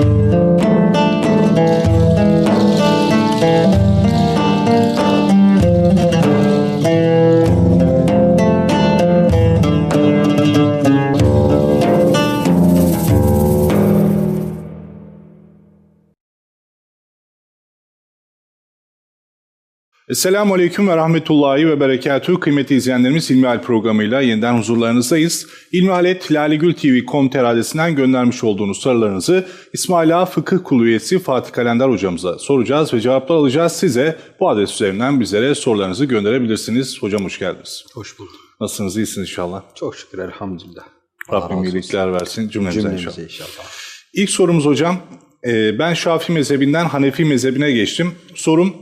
Thank you. Esselamu Aleyküm ve Rahmetullahi ve Berekatühü. Kıymetli izleyenlerimiz İlmihal programıyla yeniden huzurlarınızdayız. İlmihalet lalegültv.com.tr adresinden göndermiş olduğunuz sorularınızı İsmaila Fıkıh Kulu üyesi Fatih Kalender hocamıza soracağız ve cevaplar alacağız. Size bu adres üzerinden bizlere sorularınızı gönderebilirsiniz. Hocam hoş geldiniz. Hoş bulduk. Nasılsınız? İyisiniz inşallah. Çok şükür elhamdülillah. Rabbim iyilikler versin cümlemize, Cümlemize inşallah. inşallah. İlk sorumuz hocam. e, Ben Şafii mezhebinden Hanefi mezhebine geçtim. Sorum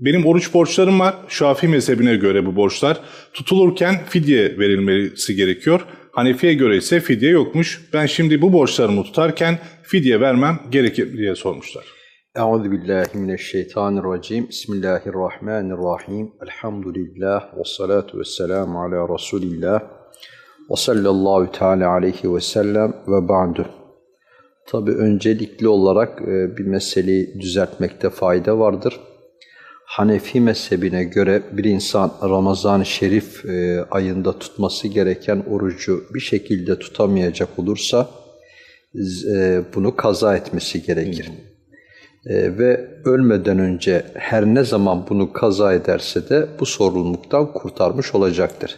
benim oruç borçlarım var. Şafii mezhebine göre bu borçlar tutulurken fidye verilmesi gerekiyor. Hanefi'ye göre ise fidye yokmuş. Ben şimdi bu borçlarımı tutarken fidye vermem gerekir diye sormuşlar. Euzu billahi mineşşeytanirracim. Bismillahirrahmanirrahim. Elhamdülillah ve salatu vesselamu ala Resulillah. Ve sallallahu teala aleyhi ve sellem ve ba'du. Tabi öncelikli olarak e, bir meseleyi düzeltmekte fayda vardır. Hanefi mezhebine göre bir insan Ramazan-ı Şerif e, ayında tutması gereken orucu bir şekilde tutamayacak olursa e, bunu kaza etmesi gerekir. E, ve ölmeden önce her ne zaman bunu kaza ederse de bu sorumluluktan kurtarmış olacaktır.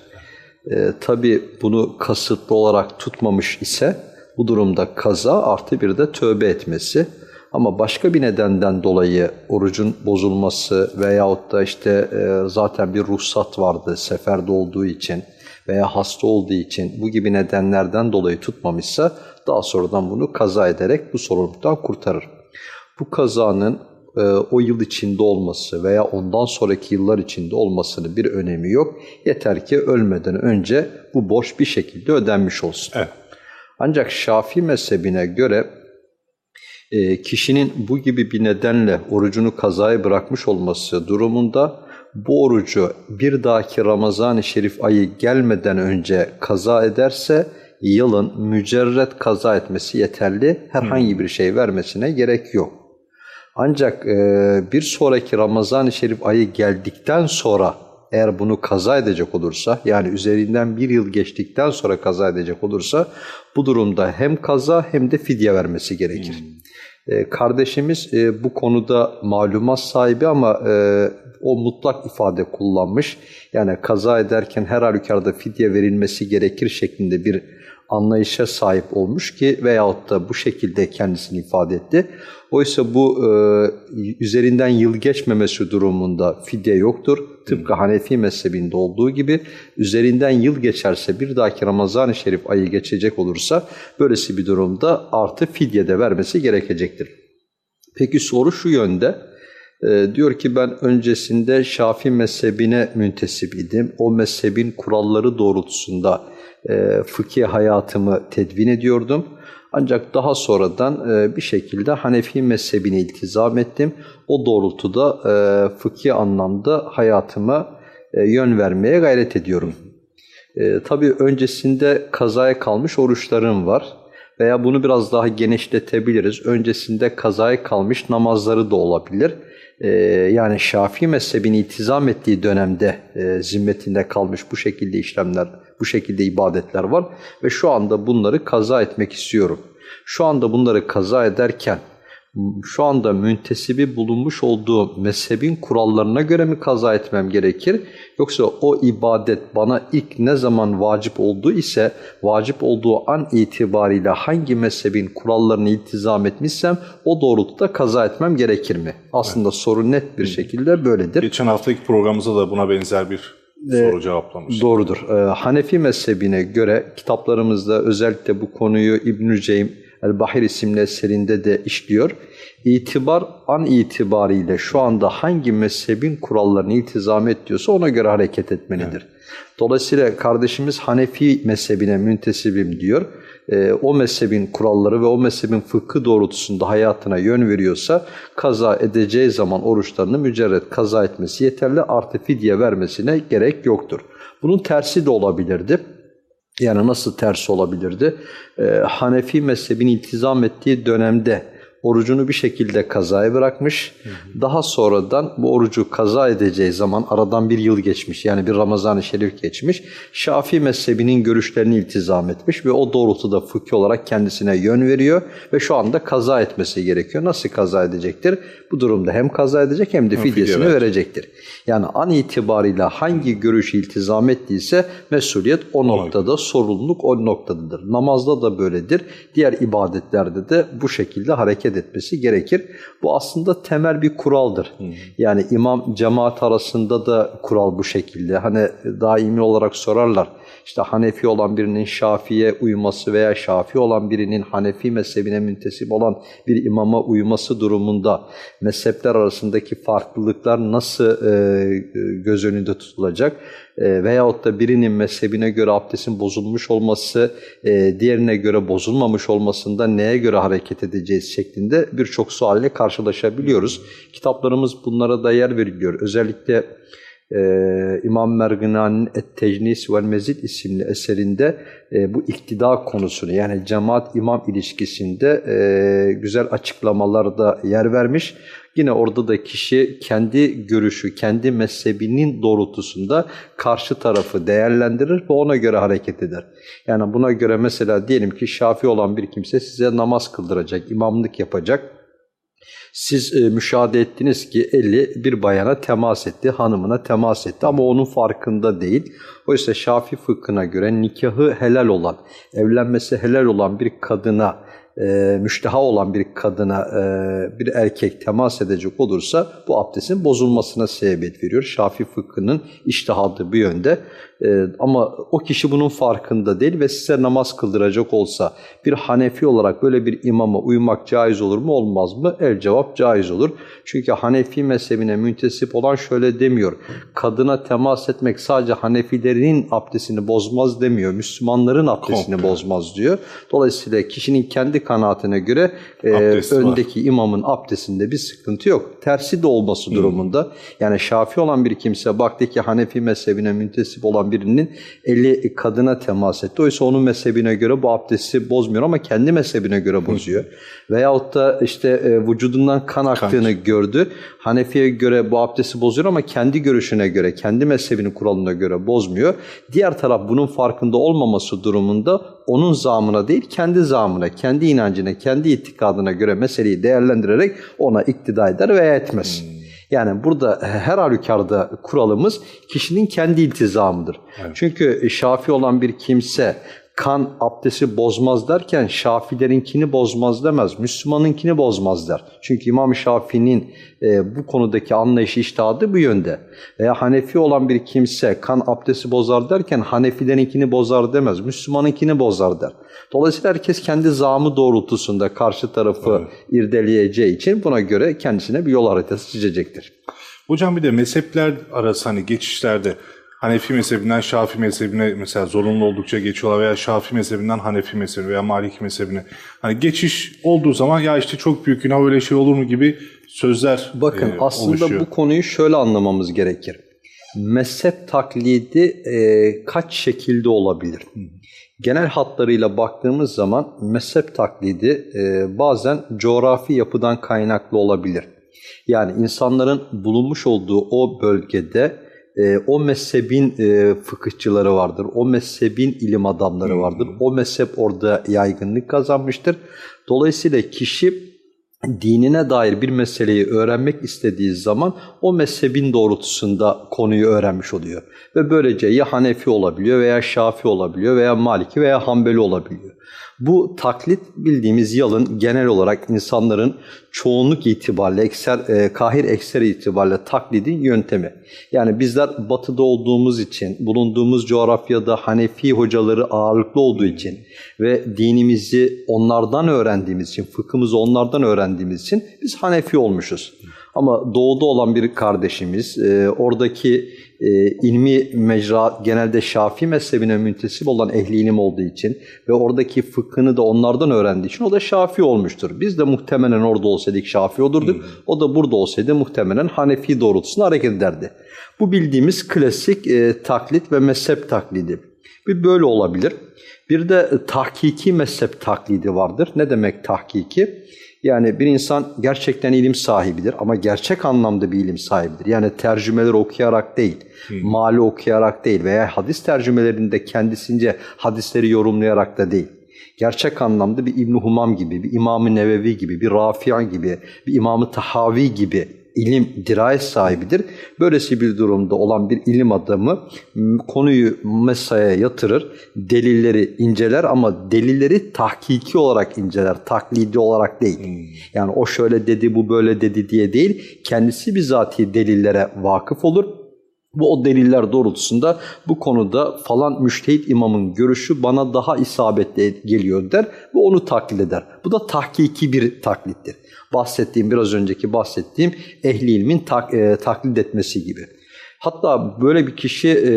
E, Tabi bunu kasıtlı olarak tutmamış ise bu durumda kaza artı bir de tövbe etmesi. Ama başka bir nedenden dolayı orucun bozulması veyahut da işte e, zaten bir ruhsat vardı seferde olduğu için veya hasta olduğu için bu gibi nedenlerden dolayı tutmamışsa daha sonradan bunu kaza ederek bu sorumluluktan kurtarır. Bu kazanın e, o yıl içinde olması veya ondan sonraki yıllar içinde olmasının bir önemi yok. Yeter ki ölmeden önce bu borç bir şekilde ödenmiş olsun. Evet. Ancak Şafii mezhebine göre e, kişinin bu gibi bir nedenle orucunu kazaya bırakmış olması durumunda bu orucu bir dahaki Ramazan-ı Şerif ayı gelmeden önce kaza ederse yılın mücerret kaza etmesi yeterli. Herhangi bir şey vermesine gerek yok. Ancak e, bir sonraki Ramazan-ı Şerif ayı geldikten sonra eğer bunu kaza edecek olursa yani üzerinden bir yıl geçtikten sonra kaza edecek olursa bu durumda hem kaza hem de fidye vermesi gerekir. E, kardeşimiz e, bu konuda malumat sahibi ama e, o mutlak ifade kullanmış. Yani kaza ederken her halükarda fidye verilmesi gerekir şeklinde bir anlayışa sahip olmuş ki veyahut da bu şekilde kendisini ifade etti. Oysa bu e, üzerinden yıl geçmemesi durumunda fidye yoktur. Tıpkı Hanefi mezhebinde olduğu gibi üzerinden yıl geçerse bir dahaki Ramazan-ı Şerif ayı geçecek olursa böylesi bir durumda artı fidye de vermesi gerekecektir. Peki soru şu yönde. E, diyor ki ben öncesinde Şafii mezhebine müntesip idim. O mezhebin kuralları doğrultusunda e, fıkhi hayatımı tedvin ediyordum. Ancak daha sonradan e, bir şekilde Hanefi mezhebine iltizam ettim. O doğrultuda e, fıkhi anlamda hayatıma e, yön vermeye gayret ediyorum. E, tabii öncesinde kazaya kalmış oruçlarım var. Veya bunu biraz daha genişletebiliriz. Öncesinde kazaya kalmış namazları da olabilir. E, yani Şafii mezhebini iltizam ettiği dönemde e, zimmetinde kalmış bu şekilde işlemler, bu şekilde ibadetler var. Ve şu anda bunları kaza etmek istiyorum. Şu anda bunları kaza ederken şu anda müntesibi bulunmuş olduğu mezhebin kurallarına göre mi kaza etmem gerekir? Yoksa o ibadet bana ilk ne zaman vacip olduğu ise vacip olduğu an itibariyle hangi mezhebin kurallarını iltizam etmişsem o doğrultuda kaza etmem gerekir mi? Aslında soru net bir şekilde böyledir. Geçen haftaki programımızda da buna benzer bir soru cevaplamıştık. Doğrudur. Ee, Hanefi mezhebine göre kitaplarımızda özellikle bu konuyu İbn-i Ceym El-Bahir isimli eserinde de işliyor. İtibar an itibariyle şu anda hangi mezhebin kurallarını iltizam et diyorsa ona göre hareket etmelidir. Dolayısıyla kardeşimiz Hanefi mezhebine müntesibim diyor. Ee, o mezhebin kuralları ve o mezhebin fıkhı doğrultusunda hayatına yön veriyorsa kaza edeceği zaman oruçlarını mücerret kaza etmesi yeterli artı fidye vermesine gerek yoktur. Bunun tersi de olabilirdi. Yani nasıl tersi olabilirdi? Ee, Hanefi mezhebini iltizam ettiği dönemde orucunu bir şekilde kazaya bırakmış. Daha sonradan bu orucu kaza edeceği zaman aradan bir yıl geçmiş. Yani bir Ramazan-ı Şerif geçmiş. Şafii mezhebinin görüşlerini iltizam etmiş ve o doğrultuda fıkhi olarak kendisine yön veriyor ve şu anda kaza etmesi gerekiyor. Nasıl kaza edecektir? Bu durumda hem kaza edecek hem de fidye fidyesini verecek. verecektir. Yani an itibariyle hangi görüşü iltizam ettiyse mesuliyet o noktada, sorumluluk o noktadadır. Namazda da böyledir. Diğer ibadetlerde de bu şekilde hareket etmesi gerekir. Bu aslında temel bir kuraldır. Yani imam cemaat arasında da kural bu şekilde. Hani daimi olarak sorarlar. İşte Hanefi olan birinin Şafi'ye uyması veya Şafi olan birinin Hanefi mezhebine müntesip olan bir imama uyması durumunda mezhepler arasındaki farklılıklar nasıl e, göz önünde tutulacak? E, veyahut da birinin mezhebine göre abdestin bozulmuş olması, e, diğerine göre bozulmamış olmasında neye göre hareket edeceğiz şeklinde birçok sualle karşılaşabiliyoruz. Kitaplarımız bunlara da yer veriliyor. Özellikle ee, İmam Merginani'nin Et-Tecnis vel Mezid isimli eserinde e, bu iktida konusunu yani cemaat-imam ilişkisinde e, güzel açıklamalarda yer vermiş. Yine orada da kişi kendi görüşü, kendi mezhebinin doğrultusunda karşı tarafı değerlendirir ve ona göre hareket eder. Yani buna göre mesela diyelim ki şafi olan bir kimse size namaz kıldıracak, imamlık yapacak. Siz e, müşahede ettiniz ki eli bir bayana temas etti, hanımına temas etti ama onun farkında değil. Oysa Şafi fıkhına göre nikahı helal olan, evlenmesi helal olan bir kadına, e, müşteha olan bir kadına e, bir erkek temas edecek olursa bu abdestin bozulmasına sebebiyet veriyor. Şafi fıkhının iştihadı bu yönde. E, ama o kişi bunun farkında değil ve size namaz kıldıracak olsa bir Hanefi olarak böyle bir imama uymak caiz olur mu olmaz mı? El cevap caiz olur. Çünkü Hanefi mezhebine müntesip olan şöyle demiyor. Kadına temas etmek sadece Hanefilerin abdestini bozmaz demiyor. Müslümanların abdestini Komple. bozmaz diyor. Dolayısıyla kişinin kendi kanaatine göre e, Abdesti var. öndeki imamın abdestinde bir sıkıntı yok. Tersi de olması durumunda. Yani Şafi olan bir kimse baktı ki Hanefi mezhebine müntesip olan birinin eli kadına temas etti. Oysa onun mezhebine göre bu abdesti bozmuyor ama kendi mezhebine göre bozuyor. Veyahut da işte e, vücudundan kan aktığını gördü. Hanefi'ye göre bu abdesti bozuyor ama kendi görüşüne göre, kendi mezhebinin kuralına göre bozmuyor. Diğer taraf bunun farkında olmaması durumunda onun zamına değil, kendi zamına, kendi inancına, kendi itikadına göre meseleyi değerlendirerek ona iktida eder veya etmez. Yani burada her halükarda kuralımız kişinin kendi iltizamıdır. Çünkü şafi olan bir kimse kan abdesti bozmaz derken Şafilerinkini bozmaz demez. Müslümanınkini bozmaz der. Çünkü İmam Şafii'nin e, bu konudaki anlayışı iştihadı bu yönde. Veya Hanefi olan bir kimse kan abdesti bozar derken Hanefilerinkini bozar demez. Müslümanınkini bozar der. Dolayısıyla herkes kendi zamı doğrultusunda karşı tarafı irdeleyeceği için buna göre kendisine bir yol haritası çizecektir. Hocam bir de mezhepler arası hani geçişlerde Hanefi mezhebinden Şafi mezhebine mesela zorunlu oldukça geçiyorlar veya Şafi mezhebinden Hanefi mezhebine veya Maliki mezhebine. Hani geçiş olduğu zaman ya işte çok büyük günah öyle şey olur mu gibi sözler Bakın e, aslında oluşuyor. bu konuyu şöyle anlamamız gerekir. Mezhep taklidi e, kaç şekilde olabilir? Genel hatlarıyla baktığımız zaman mezhep taklidi e, bazen coğrafi yapıdan kaynaklı olabilir. Yani insanların bulunmuş olduğu o bölgede e, o mezhebin e, fıkıhçıları vardır, o mezhebin ilim adamları vardır, o mezhep orada yaygınlık kazanmıştır. Dolayısıyla kişi dinine dair bir meseleyi öğrenmek istediği zaman o mezhebin doğrultusunda konuyu öğrenmiş oluyor. Ve böylece ya Hanefi olabiliyor veya Şafi olabiliyor veya Maliki veya Hanbeli olabiliyor. Bu taklit bildiğimiz yalın genel olarak insanların çoğunluk itibariyle, ekser, e, kahir ekser itibariyle taklidin yöntemi. Yani bizler batıda olduğumuz için, bulunduğumuz coğrafyada Hanefi hocaları ağırlıklı olduğu için ve dinimizi onlardan öğrendiğimiz için, fıkhımızı onlardan öğrendiğimiz için biz Hanefi olmuşuz. Ama doğuda olan bir kardeşimiz, e, oradaki e, ilmi mecra genelde Şafii mezhebine müntesip olan ehli ilim olduğu için ve oradaki fıkhını da onlardan öğrendiği için o da Şafii olmuştur. Biz de muhtemelen orada olsaydık Şafii olurduk. O da burada olsaydı muhtemelen Hanefi doğrultusunda hareket ederdi. Bu bildiğimiz klasik e, taklit ve mezhep taklidi. Bir böyle olabilir. Bir de tahkiki mezhep taklidi vardır. Ne demek tahkiki? Yani bir insan gerçekten ilim sahibidir ama gerçek anlamda bir ilim sahibidir. Yani tercümeleri okuyarak değil, mali okuyarak değil veya hadis tercümelerinde kendisince hadisleri yorumlayarak da değil. Gerçek anlamda bir İbn Humam gibi, bir İmam-ı Nevevi gibi, bir Rafi'a gibi, bir İmam-ı Tahavi gibi ilim, dirayet sahibidir. Böylesi bir durumda olan bir ilim adamı konuyu mesaya yatırır, delilleri inceler ama delilleri tahkiki olarak inceler, taklidi olarak değil. Yani o şöyle dedi, bu böyle dedi diye değil, kendisi bizatihi delillere vakıf olur. Bu o deliller doğrultusunda bu konuda falan müştehit imamın görüşü bana daha isabetli geliyor der ve onu taklit eder. Bu da tahkiki bir taklittir bahsettiğim biraz önceki bahsettiğim ehli ilmin tak, e, taklit etmesi gibi. Hatta böyle bir kişi e,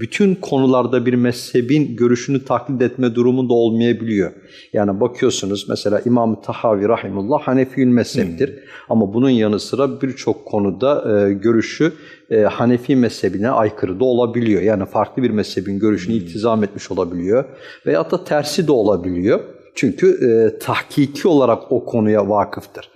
bütün konularda bir mezhebin görüşünü taklit etme durumunda olmayabiliyor. Yani bakıyorsunuz mesela İmam-ı Tahavi Rahimullah Hanefi'ül mezheptir. Hmm. Ama bunun yanı sıra birçok konuda e, görüşü e, Hanefi mezhebine aykırı da olabiliyor. Yani farklı bir mezhebin görüşünü hmm. iltizam etmiş olabiliyor. Veyahut da tersi de olabiliyor. Çünkü e, tahkiki olarak o konuya vakıftır.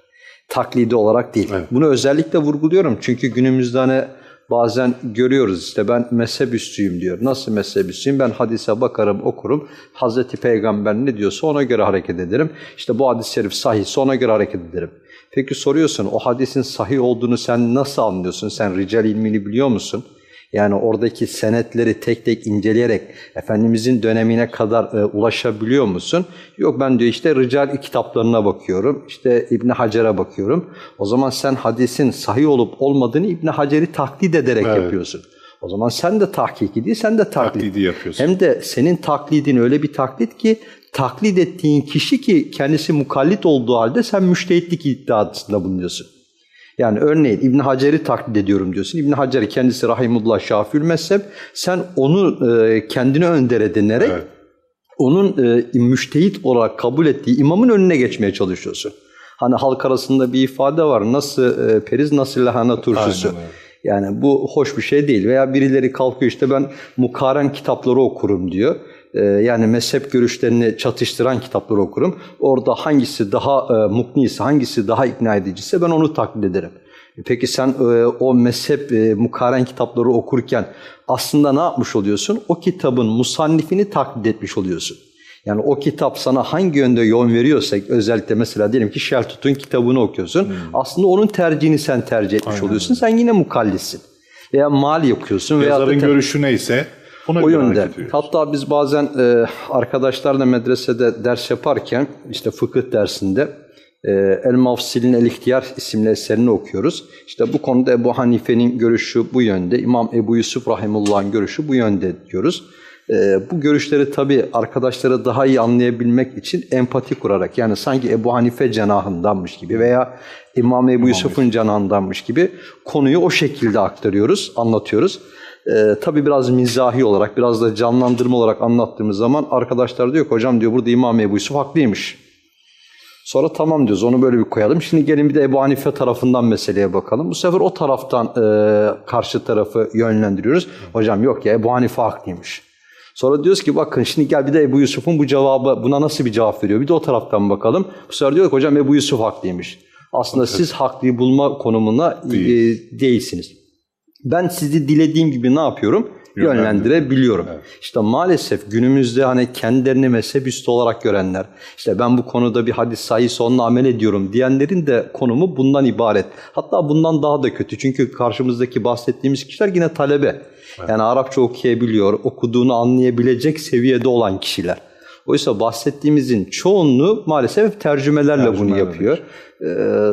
Taklidi olarak değil. Evet. Bunu özellikle vurguluyorum çünkü günümüzde hani bazen görüyoruz işte ben mezhep üstüyüm diyor. Nasıl mezhep üstüyüm? Ben hadise bakarım, okurum. Hazreti Peygamber ne diyorsa ona göre hareket ederim. İşte bu hadis-i şerif sahihse ona göre hareket ederim. Peki soruyorsun o hadisin sahih olduğunu sen nasıl anlıyorsun? Sen rical ilmini biliyor musun? Yani oradaki senetleri tek tek inceleyerek Efendimizin dönemine kadar e, ulaşabiliyor musun? Yok ben diyor işte Rical kitaplarına bakıyorum, işte İbn Hacer'e bakıyorum. O zaman sen hadisin sahih olup olmadığını İbn Hacer'i taklit ederek evet. yapıyorsun. O zaman sen de tahkiki değil, sen de taklit. Taklidi yapıyorsun. Hem de senin taklidin öyle bir taklit ki taklit ettiğin kişi ki kendisi mukallit olduğu halde sen müştehitlik iddiasında bulunuyorsun. Yani örneğin İbn Hacer'i taklit ediyorum diyorsun. İbn Hacer kendisi rahimullah şafül mezhep. Sen onu e, kendine önder edinerek evet. onun e, müştehit olarak kabul ettiği imamın önüne geçmeye çalışıyorsun. Hani halk arasında bir ifade var. Nasıl e, periz nasıl lahana turşusu. Aynen, evet. Yani bu hoş bir şey değil. Veya birileri kalkıyor işte ben mukaren kitapları okurum diyor. Ee, yani mezhep görüşlerini çatıştıran kitapları okurum. Orada hangisi daha e, mukniyse, hangisi daha ikna ediciyse ben onu taklit ederim. E, peki sen e, o mezhep e, mukaren kitapları okurken aslında ne yapmış oluyorsun? O kitabın musannifini taklit etmiş oluyorsun. Yani o kitap sana hangi yönde yön veriyorsa özellikle mesela diyelim ki Şeltut'un kitabını okuyorsun. Hmm. Aslında onun tercihini sen tercih etmiş Aynen. oluyorsun. Sen yine mukallisin. Veya mal yapıyorsun. Yazarın veya görüşü neyse ona o yönde. Hatta biz bazen e, arkadaşlarla medresede ders yaparken işte fıkıh dersinde e, El Mafsil'in El İhtiyar isimli eserini okuyoruz. İşte bu konuda Ebu Hanife'nin görüşü bu yönde, İmam Ebu Yusuf Rahimullah'ın görüşü bu yönde diyoruz. E, bu görüşleri tabii arkadaşları daha iyi anlayabilmek için empati kurarak yani sanki Ebu Hanife cenahındanmış gibi veya İmam Ebu Yusuf'un cenahındanmış gibi konuyu o şekilde aktarıyoruz, anlatıyoruz. E, tabii biraz mizahi olarak, biraz da canlandırma olarak anlattığımız zaman arkadaşlar diyor ki hocam diyor burada İmam Ebu Yusuf haklıymış. Sonra tamam diyoruz onu böyle bir koyalım. Şimdi gelin bir de Ebu Hanife tarafından meseleye bakalım. Bu sefer o taraftan e, karşı tarafı yönlendiriyoruz. Hocam yok ya Ebu Hanife haklıymış. Sonra diyoruz ki bakın şimdi gel bir de Ebu Yusuf'un bu cevabı buna nasıl bir cevap veriyor? Bir de o taraftan bakalım. Bu sefer diyor ki hocam Ebu Yusuf haklıymış. Aslında evet. siz haklıyı bulma konumuna e, değilsiniz. Ben sizi dilediğim gibi ne yapıyorum? Yönlendirebiliyorum. Evet. İşte maalesef günümüzde hani kendilerini mezhep üstü olarak görenler, işte ben bu konuda bir hadis sayısı onunla amel ediyorum diyenlerin de konumu bundan ibaret. Hatta bundan daha da kötü. Çünkü karşımızdaki bahsettiğimiz kişiler yine talebe. Evet. Yani Arapça okuyabiliyor, okuduğunu anlayabilecek seviyede olan kişiler. Oysa bahsettiğimizin çoğunluğu maalesef tercümelerle Tercümeler bunu yapıyor. Ee,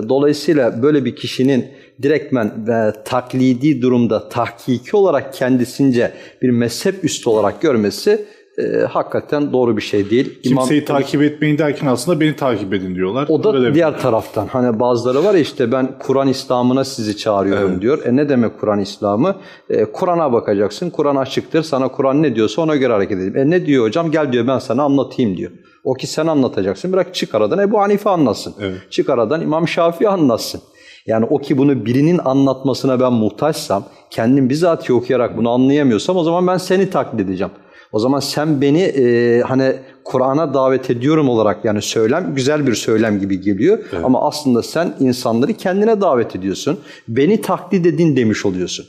dolayısıyla böyle bir kişinin direktmen ve taklidi durumda tahkiki olarak kendisince bir mezhep üstü olarak görmesi e, hakikaten doğru bir şey değil. Kimseyi İmam, takip etmeyin derken aslında beni takip edin diyorlar. O da Öyle diğer taraftan. Hani bazıları var ya işte ben Kur'an İslam'ına sizi çağırıyorum evet. diyor. E ne demek Kur'an İslam'ı? E, Kur'an'a bakacaksın. Kur'an açıktır. Sana Kur'an ne diyorsa ona göre hareket edeyim. E ne diyor hocam? Gel diyor ben sana anlatayım diyor. O ki sen anlatacaksın. Bırak çık aradan Ebu Hanife anlatsın. Evet. Çık aradan İmam Şafii anlatsın. Yani o ki bunu birinin anlatmasına ben muhtaçsam, kendim bizatihi okuyarak bunu anlayamıyorsam o zaman ben seni taklit edeceğim. O zaman sen beni e, hani Kur'an'a davet ediyorum olarak yani söylem güzel bir söylem gibi geliyor. Evet. Ama aslında sen insanları kendine davet ediyorsun. Beni taklit edin demiş oluyorsun.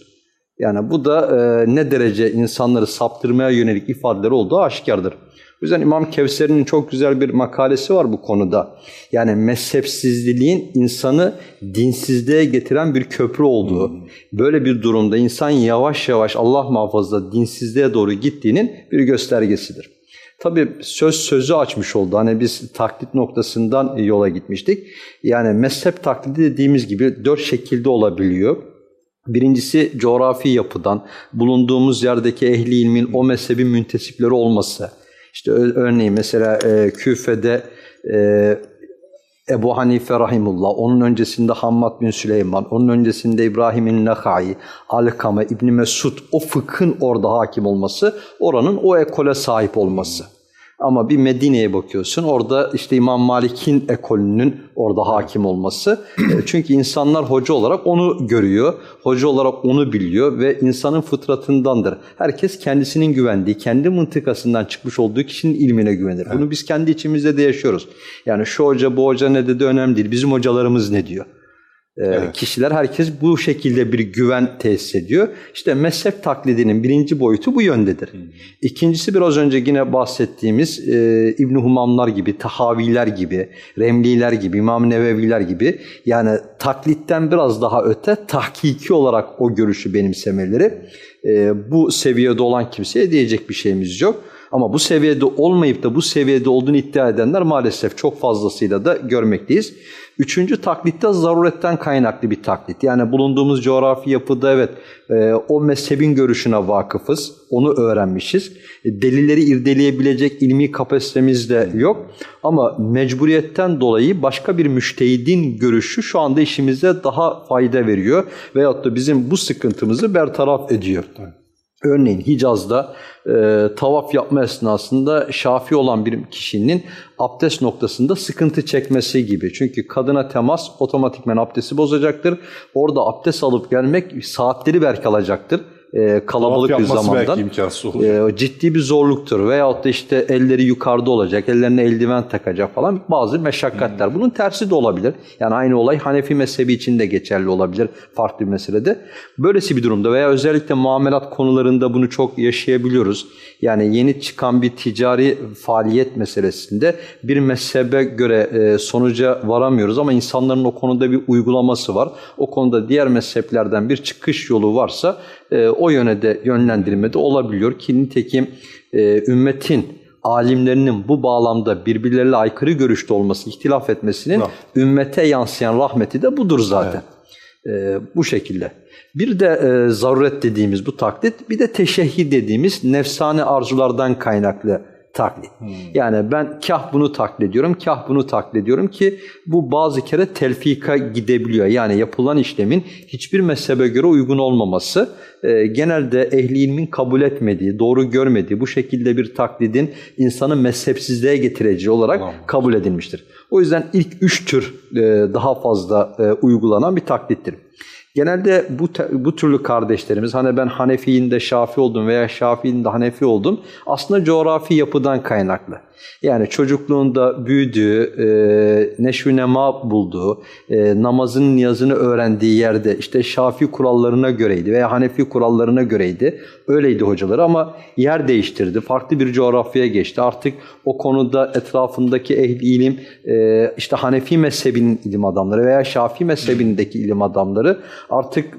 Yani bu da e, ne derece insanları saptırmaya yönelik ifadeler olduğu aşikardır. O yüzden İmam Kevser'in çok güzel bir makalesi var bu konuda. Yani mezhepsizliğin insanı dinsizliğe getiren bir köprü olduğu, böyle bir durumda insan yavaş yavaş Allah muhafaza dinsizliğe doğru gittiğinin bir göstergesidir. Tabii söz sözü açmış oldu. Hani biz taklit noktasından yola gitmiştik. Yani mezhep taklidi dediğimiz gibi dört şekilde olabiliyor. Birincisi coğrafi yapıdan, bulunduğumuz yerdeki ehli ilmin o mezhebin müntesipleri olması. İşte örneğin mesela e, Küfe'de e, Ebu Hanife Rahimullah, onun öncesinde Hammad bin Süleyman, onun öncesinde İbrahim'in Nekhai, Alkame, İbni Mesud o fıkhın orada hakim olması, oranın o ekole sahip olması. Ama bir Medine'ye bakıyorsun orada işte İmam Malik'in ekolünün orada hakim olması. E, çünkü insanlar hoca olarak onu görüyor, hoca olarak onu biliyor ve insanın fıtratındandır. Herkes kendisinin güvendiği, kendi mıntıkasından çıkmış olduğu kişinin ilmine güvenir. Bunu biz kendi içimizde de yaşıyoruz. Yani şu hoca bu hoca ne dedi önemli değil. Bizim hocalarımız ne diyor? Ee, evet. Kişiler herkes bu şekilde bir güven tesis ediyor. İşte mezhep taklidinin birinci boyutu bu yöndedir. İkincisi biraz önce yine bahsettiğimiz e, İbn Humamlar gibi, Tahaviler gibi, Remliler gibi, İmam Neveviler gibi yani taklitten biraz daha öte tahkiki olarak o görüşü benimsemeleri e, bu seviyede olan kimseye diyecek bir şeyimiz yok. Ama bu seviyede olmayıp da bu seviyede olduğunu iddia edenler maalesef çok fazlasıyla da görmekteyiz. Üçüncü taklitte zaruretten kaynaklı bir taklit. Yani bulunduğumuz coğrafi yapıda evet e, o mezhebin görüşüne vakıfız, onu öğrenmişiz. E, delilleri irdeleyebilecek ilmi kapasitemiz de yok. Ama mecburiyetten dolayı başka bir müştehidin görüşü şu anda işimize daha fayda veriyor. Veyahut da bizim bu sıkıntımızı bertaraf ediyor. Evet. Örneğin Hicaz'da e, tavaf yapma esnasında şafi olan bir kişinin abdest noktasında sıkıntı çekmesi gibi. Çünkü kadına temas otomatikmen abdesti bozacaktır. Orada abdest alıp gelmek saatleri belki alacaktır e, kalabalık bir zamandan e, ciddi bir zorluktur. Veyahut da işte elleri yukarıda olacak, ellerine eldiven takacak falan bazı meşakkatler. Hmm. Bunun tersi de olabilir. Yani aynı olay Hanefi mezhebi için de geçerli olabilir farklı bir meselede. Böylesi bir durumda veya özellikle muamelat konularında bunu çok yaşayabiliyoruz. Yani yeni çıkan bir ticari faaliyet meselesinde bir mezhebe göre e, sonuca varamıyoruz ama insanların o konuda bir uygulaması var. O konuda diğer mezheplerden bir çıkış yolu varsa e, o yöne de yönlendirme de olabiliyor ki nitekim e, ümmetin alimlerinin bu bağlamda birbirleriyle aykırı görüşte olması, ihtilaf etmesinin Bravo. ümmete yansıyan rahmeti de budur zaten. Evet. E, bu şekilde. Bir de e, zaruret dediğimiz bu taklit, bir de teşehhi dediğimiz nefsane arzulardan kaynaklı taklit. Hmm. Yani ben kah bunu taklit ediyorum, kah bunu taklit ediyorum ki bu bazı kere telfika gidebiliyor. Yani yapılan işlemin hiçbir mezhebe göre uygun olmaması e, genelde ehli ilmin kabul etmediği, doğru görmediği bu şekilde bir taklidin insanı mezhepsizliğe getireceği olarak tamam. kabul edilmiştir. O yüzden ilk üç tür e, daha fazla e, uygulanan bir taklittir. Genelde bu bu türlü kardeşlerimiz hani ben Hanefi'nin de Şafi oldum veya Şafi'nin de Hanefi oldum aslında coğrafi yapıdan kaynaklı. Yani çocukluğunda büyüdüğü, e, neşvi nema bulduğu, e, namazın niyazını öğrendiği yerde işte Şafi kurallarına göreydi veya Hanefi kurallarına göreydi. Öyleydi hocaları ama yer değiştirdi. Farklı bir coğrafyaya geçti. Artık o konuda etrafındaki ehli ilim e, işte Hanefi mezhebinin ilim adamları veya Şafi mezhebindeki ilim adamları artık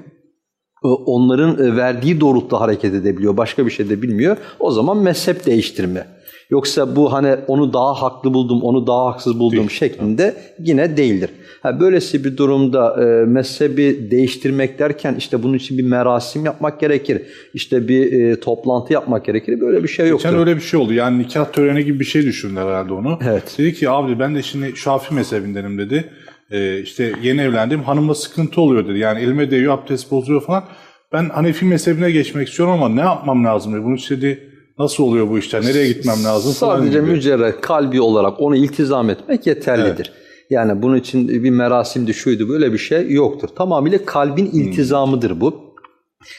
e, onların e, verdiği doğrultuda hareket edebiliyor. Başka bir şey de bilmiyor. O zaman mezhep değiştirme. Yoksa bu hani onu daha haklı buldum, onu daha haksız buldum Değil. şeklinde yine değildir. Ha, böylesi bir durumda e, mezhebi değiştirmek derken işte bunun için bir merasim yapmak gerekir. İşte bir e, toplantı yapmak gerekir. Böyle bir şey yok. Geçen öyle bir şey oldu. Yani nikah töreni gibi bir şey düşündüler herhalde onu. Evet. Dedi ki abi ben de şimdi Şafi mezhebindenim dedi. E, işte yeni evlendim hanımla sıkıntı oluyor dedi. Yani elime değiyor abdest bozuyor falan. Ben Hanefi mezhebine geçmek istiyorum ama ne yapmam lazım dedi. Bunu istedi Nasıl oluyor bu işler? Nereye gitmem lazım? Sadece mücerred kalbi olarak onu iltizam etmek yeterlidir. Evet. Yani bunun için bir merasimdi şuydu böyle bir şey yoktur. Tamamıyla kalbin hmm. iltizamıdır bu.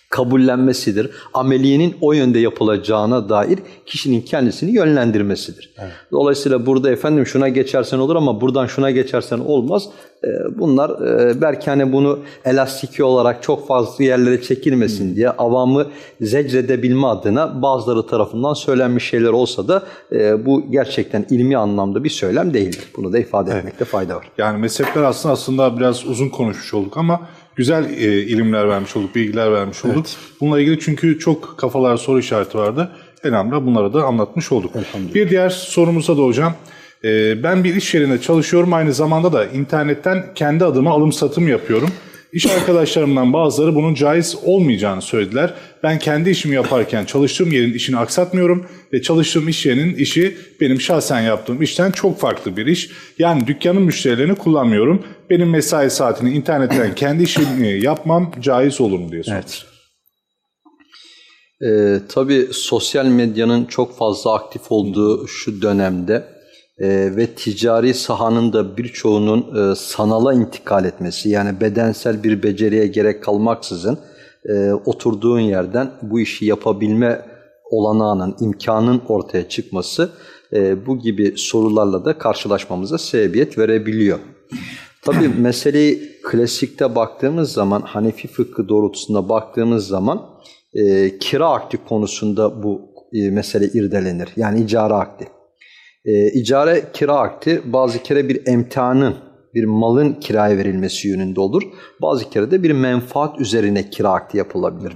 Kabullenmesidir. Ameliyenin o yönde yapılacağına dair kişinin kendisini yönlendirmesidir. Evet. Dolayısıyla burada efendim şuna geçersen olur ama buradan şuna geçersen olmaz. Ee, bunlar e, belki hani bunu elastiki olarak çok fazla yerlere çekilmesin hmm. diye avamı zecredebilme adına bazıları tarafından söylenmiş şeyler olsa da e, bu gerçekten ilmi anlamda bir söylem değildir. Bunu da ifade evet. etmekte fayda var. Yani mezhepler aslında aslında biraz uzun konuşmuş olduk ama güzel e, ilimler vermiş olduk, bilgiler vermiş olduk. Evet. Bununla ilgili çünkü çok kafalar soru işareti vardı. Elhamdülillah bunları da anlatmış olduk. Bir diğer sorumuza da hocam. E, ben bir iş yerinde çalışıyorum. Aynı zamanda da internetten kendi adıma alım satım yapıyorum. İş arkadaşlarımdan bazıları bunun caiz olmayacağını söylediler. Ben kendi işimi yaparken çalıştığım yerin işini aksatmıyorum ve çalıştığım iş yerinin işi benim şahsen yaptığım işten çok farklı bir iş. Yani dükkanın müşterilerini kullanmıyorum. Benim mesai saatini internetten kendi işimi yapmam caiz olur mu diye soruyor. Evet. Ee, tabii sosyal medyanın çok fazla aktif olduğu şu dönemde e, ve ticari sahanın da birçoğunun e, sanala intikal etmesi yani bedensel bir beceriye gerek kalmaksızın e, oturduğun yerden bu işi yapabilme olanağının, imkanın ortaya çıkması e, bu gibi sorularla da karşılaşmamıza sebebiyet verebiliyor. Tabii meseleyi klasikte baktığımız zaman, Hanefi fıkhı doğrultusunda baktığımız zaman e, kira akdi konusunda bu e, mesele irdelenir. Yani icara akdi. E, icare kira akti bazı kere bir emtianın, bir malın kiraya verilmesi yönünde olur. Bazı kere de bir menfaat üzerine kira akdi yapılabilir.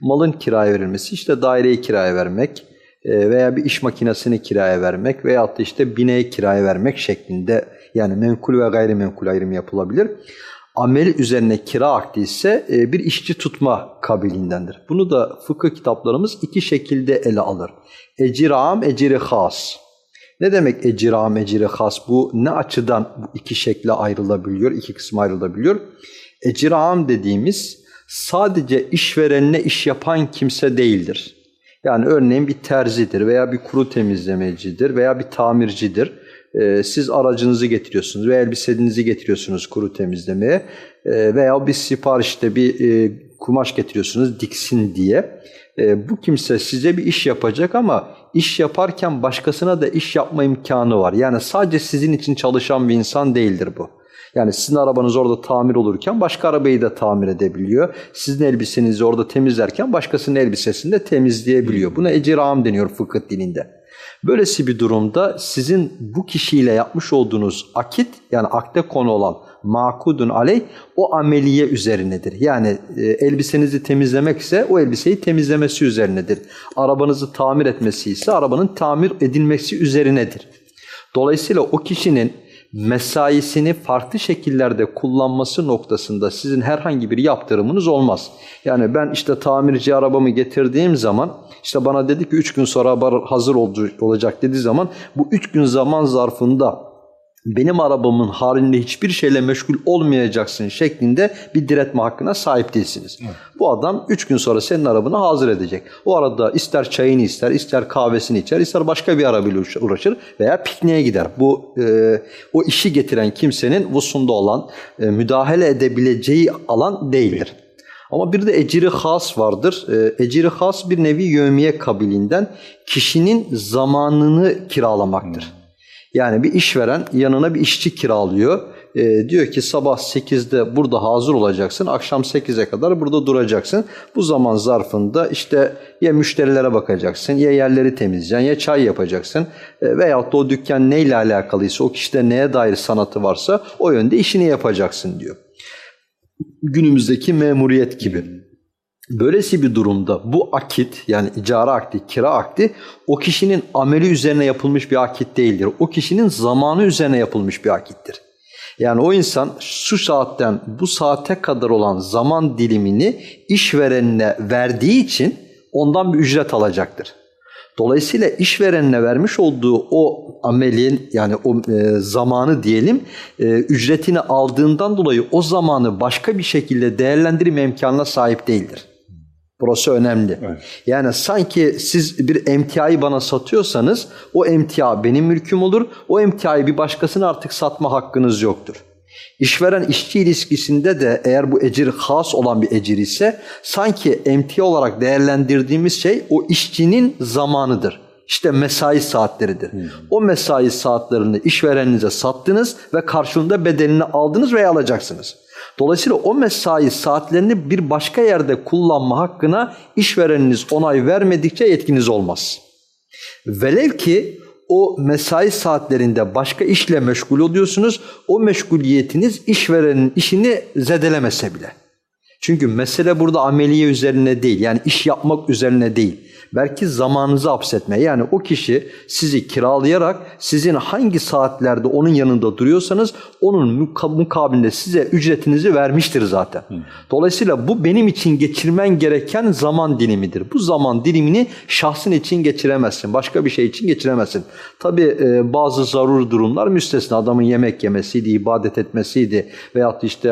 Malın kiraya verilmesi işte daireyi kiraya vermek e, veya bir iş makinesini kiraya vermek veyahut da işte bineyi kiraya vermek şeklinde yani menkul ve gayrimenkul ayrımı yapılabilir. Amel üzerine kira akdi ise e, bir işçi tutma kabilindendir. Bunu da fıkıh kitaplarımız iki şekilde ele alır. Ecir am, eciri has. Ne demek ecira mecire has bu? Ne açıdan bu iki şekle ayrılabiliyor, iki kısma ayrılabiliyor? Ecira dediğimiz sadece işverenine iş yapan kimse değildir. Yani örneğin bir terzidir veya bir kuru temizlemecidir veya bir tamircidir. Ee, siz aracınızı getiriyorsunuz veya elbisenizi getiriyorsunuz kuru temizlemeye ee, veya bir siparişte bir e, kumaş getiriyorsunuz diksin diye. Ee, bu kimse size bir iş yapacak ama iş yaparken başkasına da iş yapma imkanı var. Yani sadece sizin için çalışan bir insan değildir bu. Yani sizin arabanız orada tamir olurken başka arabayı da tamir edebiliyor. Sizin elbisenizi orada temizlerken başkasının elbisesini de temizleyebiliyor. Buna ecir deniyor fıkıh dilinde. Böylesi bir durumda sizin bu kişiyle yapmış olduğunuz akit yani akde konu olan makudun aley o ameliye üzerinedir. Yani e, elbisenizi temizlemek ise o elbiseyi temizlemesi üzerinedir. Arabanızı tamir etmesi ise arabanın tamir edilmesi üzerinedir. Dolayısıyla o kişinin mesaisini farklı şekillerde kullanması noktasında sizin herhangi bir yaptırımınız olmaz. Yani ben işte tamirci arabamı getirdiğim zaman işte bana dedi ki 3 gün sonra hazır olacak dediği zaman bu 3 gün zaman zarfında benim arabamın halinde hiçbir şeyle meşgul olmayacaksın şeklinde bir diretme hakkına sahip değilsiniz. Evet. Bu adam 3 gün sonra senin arabanı hazır edecek. O arada ister çayını ister, ister kahvesini içer, ister başka bir arabayla uğraşır veya pikniğe gider. Bu e, o işi getiren kimsenin vusunda olan, e, müdahale edebileceği alan değildir. Ama bir de eciri has vardır. E, eciri has bir nevi yövmiye kabilinden kişinin zamanını kiralamaktır. Hmm. Yani bir işveren yanına bir işçi kiralıyor. E, diyor ki sabah 8'de burada hazır olacaksın, akşam 8'e kadar burada duracaksın. Bu zaman zarfında işte ya müşterilere bakacaksın, ya yerleri temizleyeceksin, ya çay yapacaksın. E, veyahut da o dükkan neyle alakalıysa, o kişide neye dair sanatı varsa o yönde işini yapacaksın diyor. Günümüzdeki memuriyet gibi. Böylesi bir durumda bu akit yani icara akdi, kira akdi o kişinin ameli üzerine yapılmış bir akit değildir. O kişinin zamanı üzerine yapılmış bir akittir. Yani o insan şu saatten bu saate kadar olan zaman dilimini işverenine verdiği için ondan bir ücret alacaktır. Dolayısıyla işverenine vermiş olduğu o amelin yani o e, zamanı diyelim e, ücretini aldığından dolayı o zamanı başka bir şekilde değerlendirme imkanına sahip değildir. Burası önemli. Evet. Yani sanki siz bir emtiayı bana satıyorsanız o emtia benim mülküm olur. O emtiayı bir başkasına artık satma hakkınız yoktur. İşveren işçi ilişkisinde de eğer bu ecir has olan bir ecir ise sanki emtia olarak değerlendirdiğimiz şey o işçinin zamanıdır. İşte mesai saatleridir. Hmm. O mesai saatlerini işvereninize sattınız ve karşılığında bedelini aldınız veya alacaksınız. Dolayısıyla o mesai saatlerini bir başka yerde kullanma hakkına işvereniniz onay vermedikçe yetkiniz olmaz. Velev ki o mesai saatlerinde başka işle meşgul oluyorsunuz. O meşguliyetiniz işverenin işini zedelemese bile. Çünkü mesele burada ameliye üzerine değil. Yani iş yapmak üzerine değil belki zamanınızı hapsetme. Yani o kişi sizi kiralayarak sizin hangi saatlerde onun yanında duruyorsanız onun mukabilinde size ücretinizi vermiştir zaten. Dolayısıyla bu benim için geçirmen gereken zaman dilimidir. Bu zaman dilimini şahsın için geçiremezsin. Başka bir şey için geçiremezsin. Tabi e, bazı zarur durumlar müstesna. Adamın yemek yemesiydi, ibadet etmesiydi veyahut işte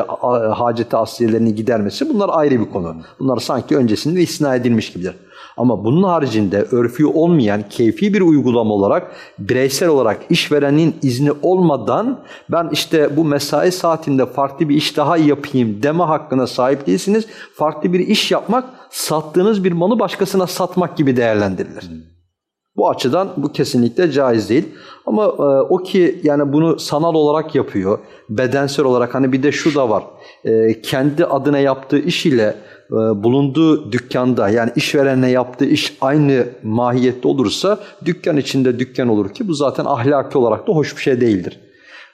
haceti asiyelerini gidermesi bunlar ayrı bir konu. Bunlar sanki öncesinde isna edilmiş gibidir. Ama bunun haricinde örfü olmayan keyfi bir uygulama olarak bireysel olarak işverenin izni olmadan ben işte bu mesai saatinde farklı bir iş daha yapayım deme hakkına sahip değilsiniz. Farklı bir iş yapmak sattığınız bir malı başkasına satmak gibi değerlendirilir. Bu açıdan bu kesinlikle caiz değil. Ama e, o ki yani bunu sanal olarak yapıyor, bedensel olarak hani bir de şu da var. E, kendi adına yaptığı iş ile bulunduğu dükkanda yani işverenle yaptığı iş aynı mahiyette olursa dükkan içinde dükkan olur ki bu zaten ahlaki olarak da hoş bir şey değildir.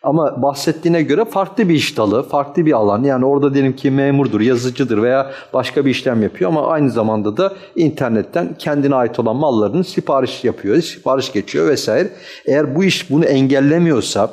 Ama bahsettiğine göre farklı bir iş dalı, farklı bir alan. Yani orada diyelim ki memurdur, yazıcıdır veya başka bir işlem yapıyor ama aynı zamanda da internetten kendine ait olan mallarını sipariş yapıyor, sipariş geçiyor vesaire. Eğer bu iş bunu engellemiyorsa,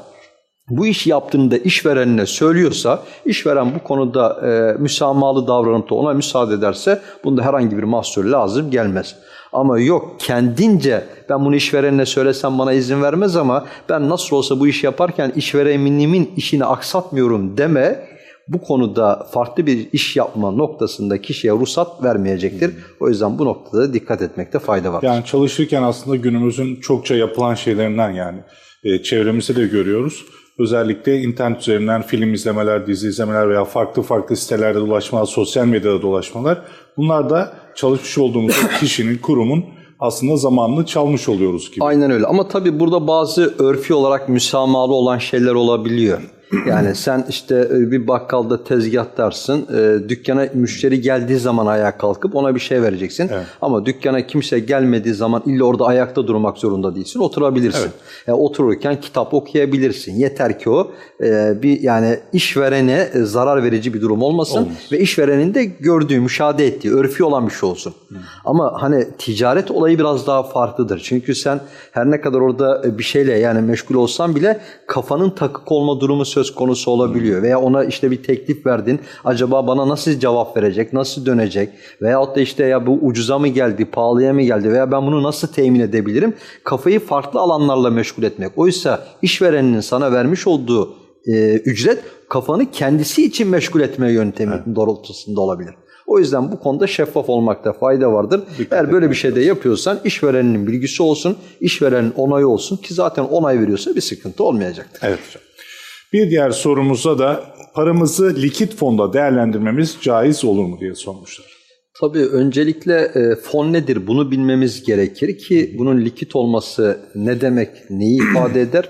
bu iş yaptığında işverenine söylüyorsa, işveren bu konuda e, müsamahalı davranıp da ona müsaade ederse bunda herhangi bir mahsur lazım gelmez. Ama yok kendince ben bunu işverenine söylesem bana izin vermez ama ben nasıl olsa bu işi yaparken işverenimin işini aksatmıyorum deme bu konuda farklı bir iş yapma noktasında kişiye ruhsat vermeyecektir. O yüzden bu noktada dikkat etmekte fayda var. Yani çalışırken aslında günümüzün çokça yapılan şeylerinden yani e, çevremizde de görüyoruz Özellikle internet üzerinden film izlemeler, dizi izlemeler veya farklı farklı sitelerde dolaşmalar, sosyal medyada dolaşmalar. Bunlar da çalışmış olduğumuz kişinin, kurumun aslında zamanını çalmış oluyoruz gibi. Aynen öyle ama tabii burada bazı örfi olarak müsamahalı olan şeyler olabiliyor. Yani sen işte e, bir bakkalda tezgahlarsın, e, dükkana müşteri geldiği zaman ayağa kalkıp ona bir şey vereceksin. Evet. Ama dükkana kimse gelmediği zaman illa orada ayakta durmak zorunda değilsin, oturabilirsin. Evet. Yani e, otururken kitap okuyabilirsin. Yeter ki o bir yani işverene zarar verici bir durum olmasın Olmaz. ve işverenin de gördüğü, müşahede ettiği, örfi olan bir şey olsun. Hı. Ama hani ticaret olayı biraz daha farklıdır. Çünkü sen her ne kadar orada bir şeyle yani meşgul olsan bile kafanın takık olma durumu söz söz konusu olabiliyor. Veya ona işte bir teklif verdin. Acaba bana nasıl cevap verecek, nasıl dönecek? Veyahut da işte ya bu ucuza mı geldi, pahalıya mı geldi veya ben bunu nasıl temin edebilirim? Kafayı farklı alanlarla meşgul etmek. Oysa işverenin sana vermiş olduğu e, ücret kafanı kendisi için meşgul etme yöntemi evet. doğrultusunda olabilir. O yüzden bu konuda şeffaf olmakta fayda vardır. Dikkat Eğer böyle bir şey de yapıyorsan işverenin bilgisi olsun, işverenin onayı olsun ki zaten onay veriyorsa bir sıkıntı olmayacaktır. Evet hocam. Bir diğer sorumuzda da paramızı likit fonda değerlendirmemiz caiz olur mu diye sormuşlar. Tabii öncelikle e, fon nedir bunu bilmemiz gerekir ki bunun likit olması ne demek, neyi ifade eder?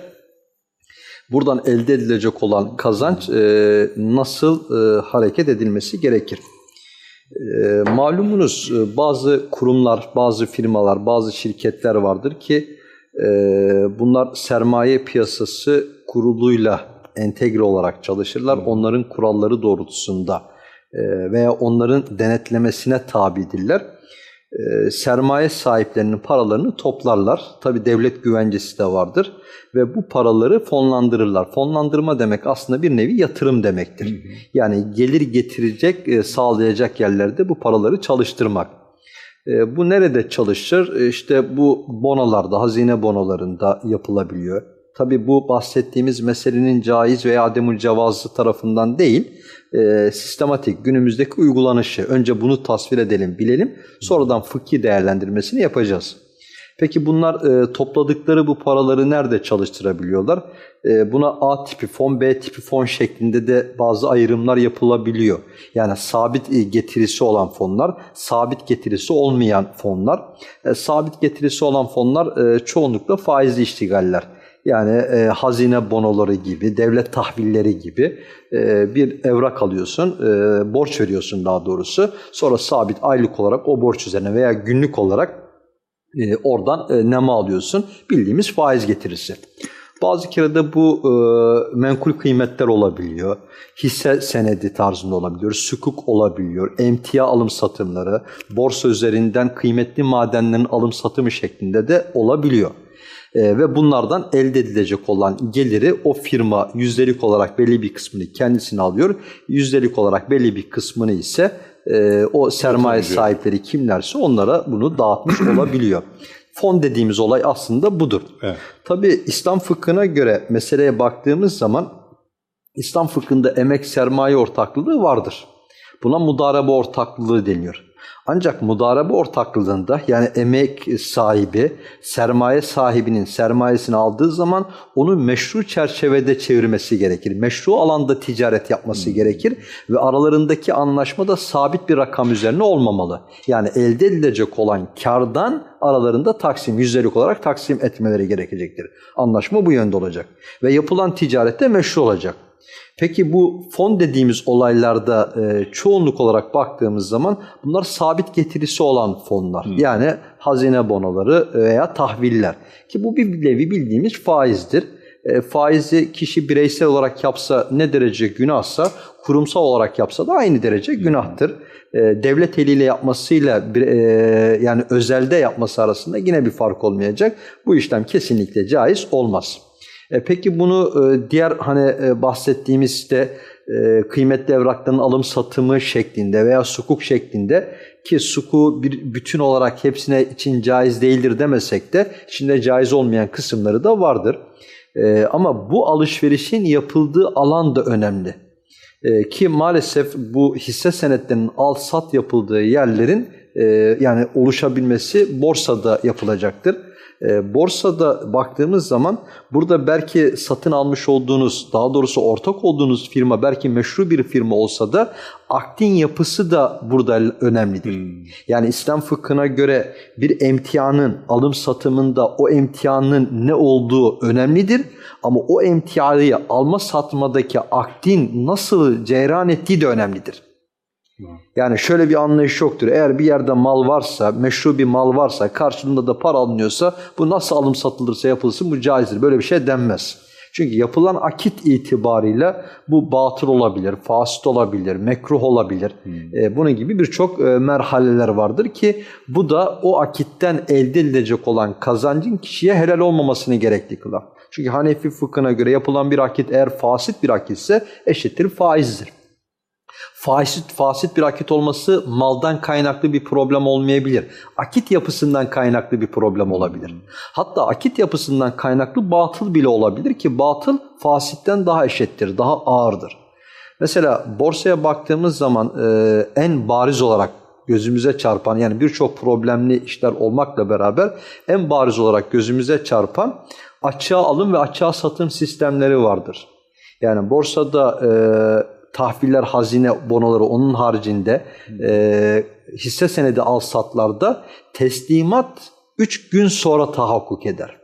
Buradan elde edilecek olan kazanç e, nasıl e, hareket edilmesi gerekir? Malumunuz bazı kurumlar, bazı firmalar, bazı şirketler vardır ki bunlar sermaye piyasası kuruluyla entegre olarak çalışırlar. Hmm. Onların kuralları doğrultusunda e, veya onların denetlemesine tabidirler. E, sermaye sahiplerinin paralarını toplarlar. Tabi devlet güvencesi de vardır ve bu paraları fonlandırırlar. Fonlandırma demek aslında bir nevi yatırım demektir. Hı Yani gelir getirecek, e, sağlayacak yerlerde bu paraları çalıştırmak. Bu nerede çalışır? İşte bu bonolarda, hazine bonolarında yapılabiliyor Tabi bu bahsettiğimiz meselenin caiz veya ademül cevazı tarafından değil, e, sistematik günümüzdeki uygulanışı. Önce bunu tasvir edelim, bilelim. Sonradan fıkhi değerlendirmesini yapacağız. Peki bunlar e, topladıkları bu paraları nerede çalıştırabiliyorlar? E, buna A tipi fon, B tipi fon şeklinde de bazı ayrımlar yapılabiliyor. Yani sabit e, getirisi olan fonlar, sabit getirisi olmayan fonlar. E, sabit getirisi olan fonlar e, çoğunlukla faizli iştigaller. Yani e, hazine bonoları gibi, devlet tahvilleri gibi e, bir evrak alıyorsun, e, borç veriyorsun daha doğrusu. Sonra sabit aylık olarak o borç üzerine veya günlük olarak e, oradan e, nema alıyorsun. Bildiğimiz faiz getirisi. Bazı kere de bu e, menkul kıymetler olabiliyor. Hisse senedi tarzında olabiliyor. Sükuk olabiliyor. Emtia alım satımları, borsa üzerinden kıymetli madenlerin alım satımı şeklinde de olabiliyor. E, ve bunlardan elde edilecek olan geliri o firma yüzdelik olarak belli bir kısmını kendisine alıyor. Yüzdelik olarak belli bir kısmını ise e, o sermaye sahipleri kimlerse onlara bunu dağıtmış olabiliyor. Fon dediğimiz olay aslında budur. Evet. Tabi İslam fıkhına göre meseleye baktığımız zaman İslam fıkhında emek sermaye ortaklığı vardır. Buna mudarebe ortaklığı deniyor. Ancak mudarebe ortaklığında yani emek sahibi sermaye sahibinin sermayesini aldığı zaman onu meşru çerçevede çevirmesi gerekir. Meşru alanda ticaret yapması hmm. gerekir ve aralarındaki anlaşma da sabit bir rakam üzerine olmamalı. Yani elde edilecek olan kardan aralarında taksim, yüzdelik olarak taksim etmeleri gerekecektir. Anlaşma bu yönde olacak. Ve yapılan ticarette meşru olacak. Peki bu fon dediğimiz olaylarda e, çoğunluk olarak baktığımız zaman bunlar sabit getirisi olan fonlar. Hmm. Yani hazine bonoları veya tahviller. Ki bu bir nevi bildiğimiz faizdir. E, faizi kişi bireysel olarak yapsa ne derece günahsa kurumsal olarak yapsa da aynı derece günahtır. E, devlet eliyle yapmasıyla bir, e, yani özelde yapması arasında yine bir fark olmayacak. Bu işlem kesinlikle caiz olmaz. E, peki bunu e, diğer hani e, bahsettiğimiz işte e, kıymetli evrakların alım satımı şeklinde veya sukuk şeklinde ki suku bir bütün olarak hepsine için caiz değildir demesek de içinde caiz olmayan kısımları da vardır. E, ama bu alışverişin yapıldığı alan da önemli. E, ki maalesef bu hisse senetlerinin al sat yapıldığı yerlerin e, yani oluşabilmesi borsada yapılacaktır. E, borsada baktığımız zaman burada belki satın almış olduğunuz, daha doğrusu ortak olduğunuz firma belki meşru bir firma olsa da aktin yapısı da burada önemlidir. Hmm. Yani İslam fıkhına göre bir emtianın alım satımında o emtianın ne olduğu önemlidir. Ama o emtiayı alma satmadaki aktin nasıl cereyan ettiği de önemlidir. Yani şöyle bir anlayış yoktur. Eğer bir yerde mal varsa, meşru bir mal varsa, karşılığında da para alınıyorsa bu nasıl alım satılırsa yapılsın bu caizdir. Böyle bir şey denmez. Çünkü yapılan akit itibarıyla bu batıl olabilir, fasit olabilir, mekruh olabilir. Hmm. E, bunun gibi birçok e, merhaleler vardır ki bu da o akitten elde edilecek olan kazancın kişiye helal olmamasını gerekli kılar. Çünkü Hanefi fıkhına göre yapılan bir akit eğer fasit bir akitse eşittir faizdir. Fasit, fasit bir akit olması maldan kaynaklı bir problem olmayabilir. Akit yapısından kaynaklı bir problem olabilir. Hatta akit yapısından kaynaklı batıl bile olabilir ki batıl fasitten daha eşittir, daha ağırdır. Mesela borsaya baktığımız zaman e, en bariz olarak gözümüze çarpan yani birçok problemli işler olmakla beraber en bariz olarak gözümüze çarpan açığa alım ve açığa satım sistemleri vardır. Yani borsada e, tahviller, hazine bonoları onun haricinde e, hisse senedi al satlarda teslimat 3 gün sonra tahakkuk eder.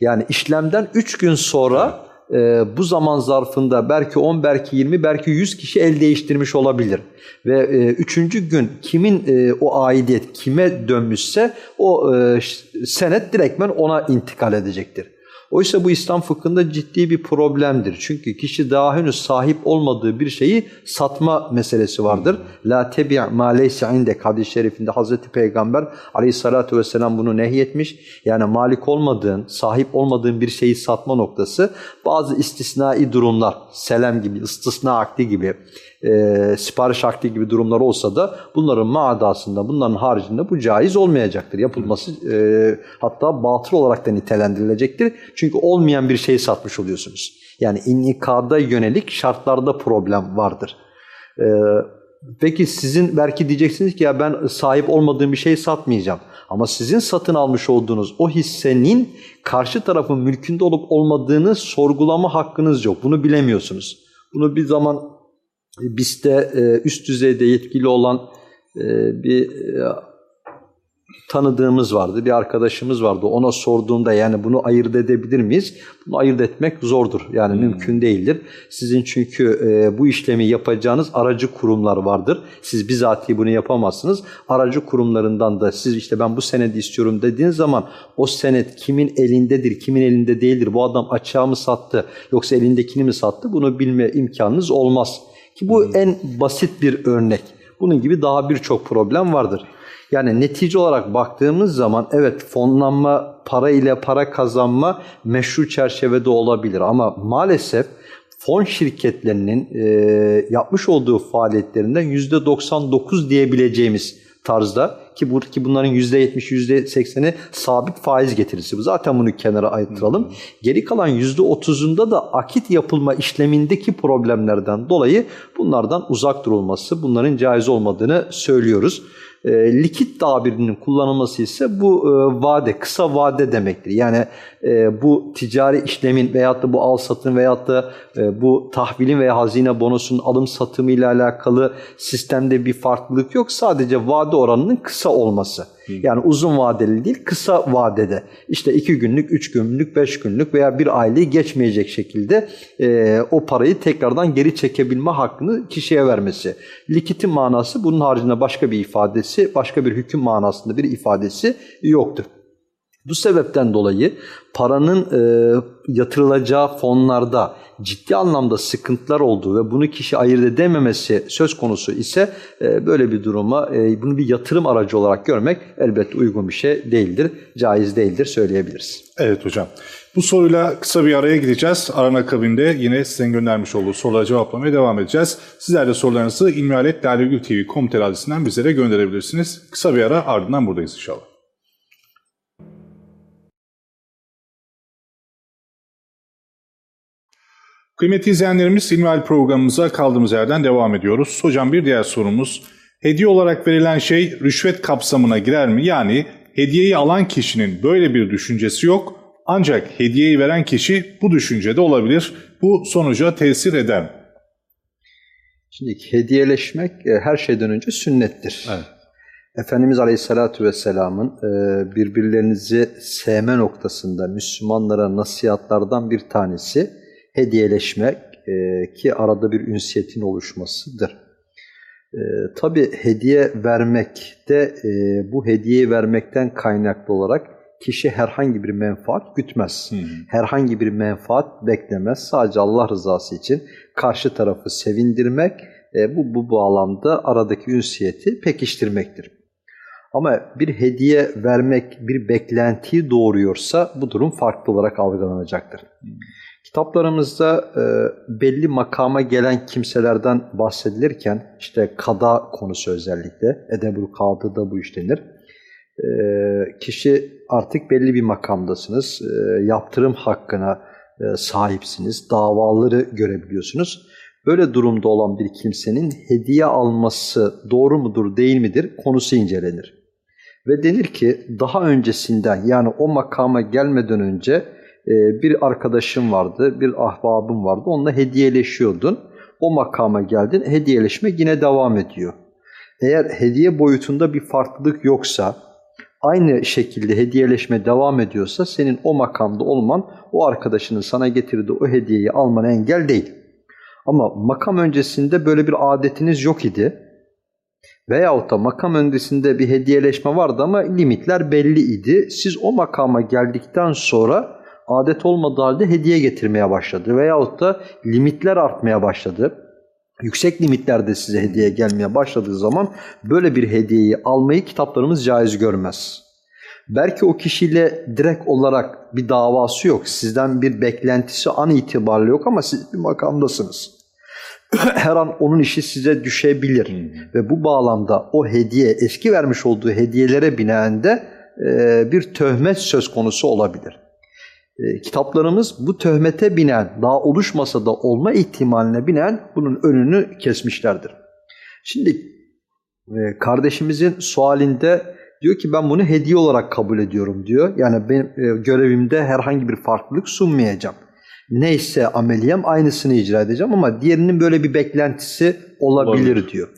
Yani işlemden 3 gün sonra e, bu zaman zarfında belki 10, belki 20, belki 100 kişi el değiştirmiş olabilir. Ve e, üçüncü gün kimin e, o aidiyet kime dönmüşse o e, senet direktmen ona intikal edecektir. Oysa bu İslam fıkhında ciddi bir problemdir. Çünkü kişi daha henüz sahip olmadığı bir şeyi satma meselesi vardır. La tebi' ma leyse indek hadis-i şerifinde Hazreti Peygamber aleyhissalatu vesselam bunu nehyetmiş. Yani malik olmadığın, sahip olmadığın bir şeyi satma noktası bazı istisnai durumlar, selam gibi, istisna akdi gibi e, sipariş akdi gibi durumlar olsa da bunların maadasında, bunların haricinde bu caiz olmayacaktır. Yapılması e, hatta batıl olarak da nitelendirilecektir. Çünkü olmayan bir şeyi satmış oluyorsunuz. Yani inikada yönelik şartlarda problem vardır. E, Peki sizin belki diyeceksiniz ki ya ben sahip olmadığım bir şey satmayacağım. Ama sizin satın almış olduğunuz o hissenin karşı tarafın mülkünde olup olmadığını sorgulama hakkınız yok. Bunu bilemiyorsunuz. Bunu bir zaman BIS'te e, üst düzeyde yetkili olan e, bir e, tanıdığımız vardı, bir arkadaşımız vardı. Ona sorduğumda yani bunu ayırt edebilir miyiz? Bunu ayırt etmek zordur. Yani hmm. mümkün değildir. Sizin çünkü e, bu işlemi yapacağınız aracı kurumlar vardır. Siz bizatihi bunu yapamazsınız. Aracı kurumlarından da siz işte ben bu senedi istiyorum dediğiniz zaman o senet kimin elindedir, kimin elinde değildir? Bu adam açığa mı sattı yoksa elindekini mi sattı? Bunu bilme imkanınız olmaz. Ki bu hmm. en basit bir örnek. Bunun gibi daha birçok problem vardır. Yani netice olarak baktığımız zaman evet fonlanma, para ile para kazanma meşru çerçevede olabilir ama maalesef fon şirketlerinin e, yapmış olduğu faaliyetlerinden %99 diyebileceğimiz tarzda ki, bu, ki bunların %70, %80'i sabit faiz getirisi. Bu zaten bunu kenara ayırtıralım. Geri kalan %30'unda da akit yapılma işlemindeki problemlerden dolayı bunlardan uzak durulması, bunların caiz olmadığını söylüyoruz. E, likit tabirinin kullanılması ise bu e, vade, kısa vade demektir. Yani e, bu ticari işlemin veyahut da bu al satın veyahut da e, bu tahvilin veya hazine bonosunun alım satımı ile alakalı sistemde bir farklılık yok. Sadece vade oranının kısa olması. Yani uzun vadeli değil, kısa vadede. İşte iki günlük, üç günlük, beş günlük veya bir aylığı geçmeyecek şekilde e, o parayı tekrardan geri çekebilme hakkını kişiye vermesi. Likitin manası bunun haricinde başka bir ifadesi, başka bir hüküm manasında bir ifadesi yoktur. Bu sebepten dolayı paranın e, yatırılacağı fonlarda ciddi anlamda sıkıntılar olduğu ve bunu kişi ayırt edememesi söz konusu ise e, böyle bir duruma e, bunu bir yatırım aracı olarak görmek elbette uygun bir şey değildir, caiz değildir söyleyebiliriz. Evet hocam. Bu soruyla kısa bir araya gideceğiz. Aran akabinde yine sizin göndermiş olduğu sorulara cevaplamaya devam edeceğiz. Sizler de sorularınızı ilmihaletlalegültv.com.tr adresinden bizlere gönderebilirsiniz. Kısa bir ara ardından buradayız inşallah. Kıymetli izleyenlerimiz İlmihal programımıza kaldığımız yerden devam ediyoruz. Hocam bir diğer sorumuz, hediye olarak verilen şey rüşvet kapsamına girer mi? Yani hediyeyi alan kişinin böyle bir düşüncesi yok ancak hediyeyi veren kişi bu düşüncede olabilir. Bu sonuca tesir eder mi? Şimdi hediyeleşmek e, her şeyden önce sünnettir. Evet. Efendimiz Aleyhisselatü Vesselam'ın e, birbirlerinizi sevme noktasında Müslümanlara nasihatlardan bir tanesi hediyeleşmek e, ki arada bir ünsiyetin oluşmasıdır. E, Tabi hediye vermekte e, bu hediye vermekten kaynaklı olarak kişi herhangi bir menfaat gütmez. Hı hı. Herhangi bir menfaat beklemez. Sadece Allah rızası için karşı tarafı sevindirmek, e, bu, bu bağlamda aradaki ünsiyeti pekiştirmektir. Ama bir hediye vermek bir beklentiyi doğuruyorsa bu durum farklı olarak algılanacaktır. Kitaplarımızda e, belli makama gelen kimselerden bahsedilirken işte kada konusu özellikle Edebul Kadı'da bu işlenir. E, kişi artık belli bir makamdasınız. E, yaptırım hakkına e, sahipsiniz. Davaları görebiliyorsunuz. Böyle durumda olan bir kimsenin hediye alması doğru mudur değil midir konusu incelenir. Ve denir ki daha öncesinden yani o makama gelmeden önce bir arkadaşım vardı, bir ahbabım vardı. Onunla hediyeleşiyordun. O makama geldin, hediyeleşme yine devam ediyor. Eğer hediye boyutunda bir farklılık yoksa, aynı şekilde hediyeleşme devam ediyorsa senin o makamda olman o arkadaşının sana getirdiği o hediyeyi almana engel değil. Ama makam öncesinde böyle bir adetiniz yok idi. Veyahut da makam öncesinde bir hediyeleşme vardı ama limitler belli idi. Siz o makama geldikten sonra adet olmadığı halde hediye getirmeye başladı. Veyahut da limitler artmaya başladı. Yüksek limitlerde size hediye gelmeye başladığı zaman böyle bir hediyeyi almayı kitaplarımız caiz görmez. Belki o kişiyle direkt olarak bir davası yok. Sizden bir beklentisi an itibariyle yok ama siz bir makamdasınız. Her an onun işi size düşebilir. Hmm. Ve bu bağlamda o hediye, eski vermiş olduğu hediyelere binaen de e, bir töhmet söz konusu olabilir. E, kitaplarımız bu töhmete binen, daha oluşmasa da olma ihtimaline binen bunun önünü kesmişlerdir. Şimdi e, kardeşimizin sualinde diyor ki ben bunu hediye olarak kabul ediyorum diyor. Yani benim e, görevimde herhangi bir farklılık sunmayacağım. Neyse ameliyem aynısını icra edeceğim ama diğerinin böyle bir beklentisi olabilir, Olabilir. diyor.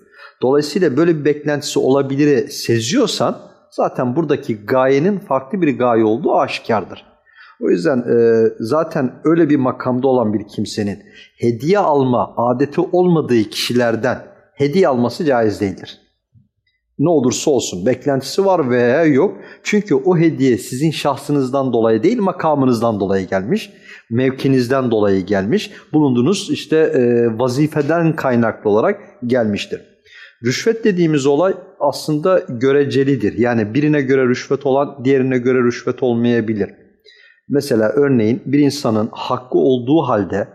Dolayısıyla böyle bir beklentisi olabilir seziyorsan zaten buradaki gayenin farklı bir gaye olduğu aşikardır. O yüzden e, zaten öyle bir makamda olan bir kimsenin hediye alma adeti olmadığı kişilerden hediye alması caiz değildir. Ne olursa olsun beklentisi var veya yok. Çünkü o hediye sizin şahsınızdan dolayı değil makamınızdan dolayı gelmiş. Mevkinizden dolayı gelmiş. Bulunduğunuz işte e, vazifeden kaynaklı olarak gelmiştir. Rüşvet dediğimiz olay aslında görecelidir. Yani birine göre rüşvet olan diğerine göre rüşvet olmayabilir. Mesela örneğin bir insanın hakkı olduğu halde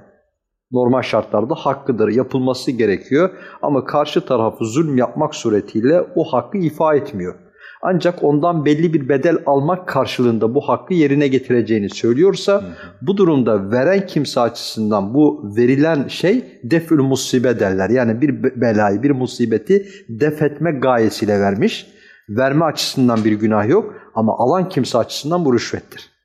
normal şartlarda hakkıdır, yapılması gerekiyor ama karşı tarafı zulm yapmak suretiyle o hakkı ifa etmiyor. Ancak ondan belli bir bedel almak karşılığında bu hakkı yerine getireceğini söylüyorsa bu durumda veren kimse açısından bu verilen şey defül musibe derler. Yani bir be- belayı, bir musibeti def etme gayesiyle vermiş. Verme açısından bir günah yok ama alan kimse açısından bu rüşvettir.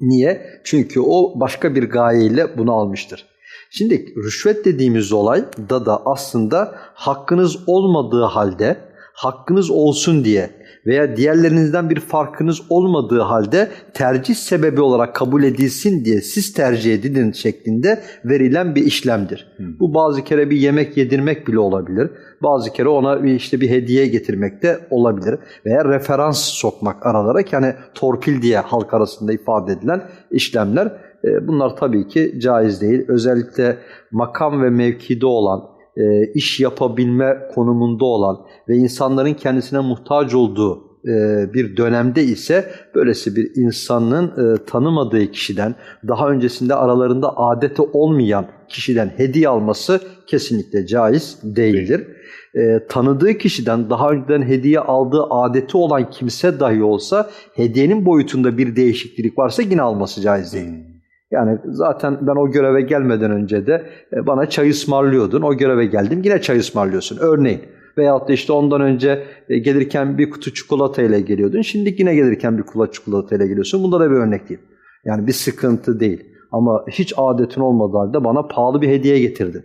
Niye? Çünkü o başka bir gayeyle bunu almıştır. Şimdi rüşvet dediğimiz olay da da aslında hakkınız olmadığı halde hakkınız olsun diye veya diğerlerinizden bir farkınız olmadığı halde tercih sebebi olarak kabul edilsin diye siz tercih edin şeklinde verilen bir işlemdir. Bu bazı kere bir yemek yedirmek bile olabilir. Bazı kere ona bir işte bir hediye getirmek de olabilir. Veya referans sokmak aralara ki hani torpil diye halk arasında ifade edilen işlemler e, bunlar tabii ki caiz değil. Özellikle makam ve mevkide olan, e, iş yapabilme konumunda olan ve insanların kendisine muhtaç olduğu e, bir dönemde ise böylesi bir insanın e, tanımadığı kişiden, daha öncesinde aralarında adeti olmayan kişiden hediye alması kesinlikle caiz değildir. E, tanıdığı kişiden daha önceden hediye aldığı adeti olan kimse dahi olsa hediyenin boyutunda bir değişiklik varsa yine alması caiz değil. Yani zaten ben o göreve gelmeden önce de e, bana çay ısmarlıyordun. O göreve geldim yine çay ısmarlıyorsun. Örneğin. Veyahut da işte ondan önce e, gelirken bir kutu çikolata ile geliyordun. Şimdi yine gelirken bir kutu çikolata ile geliyorsun. Bunda da bir örnek değil. Yani bir sıkıntı değil. Ama hiç adetin olmadığı halde bana pahalı bir hediye getirdin.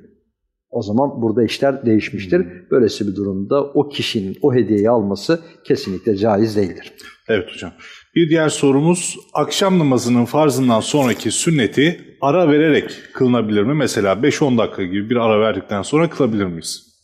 O zaman burada işler değişmiştir. Böylesi bir durumda o kişinin o hediyeyi alması kesinlikle caiz değildir. Evet hocam. Bir diğer sorumuz akşam namazının farzından sonraki sünneti ara vererek kılınabilir mi? Mesela 5-10 dakika gibi bir ara verdikten sonra kılabilir miyiz?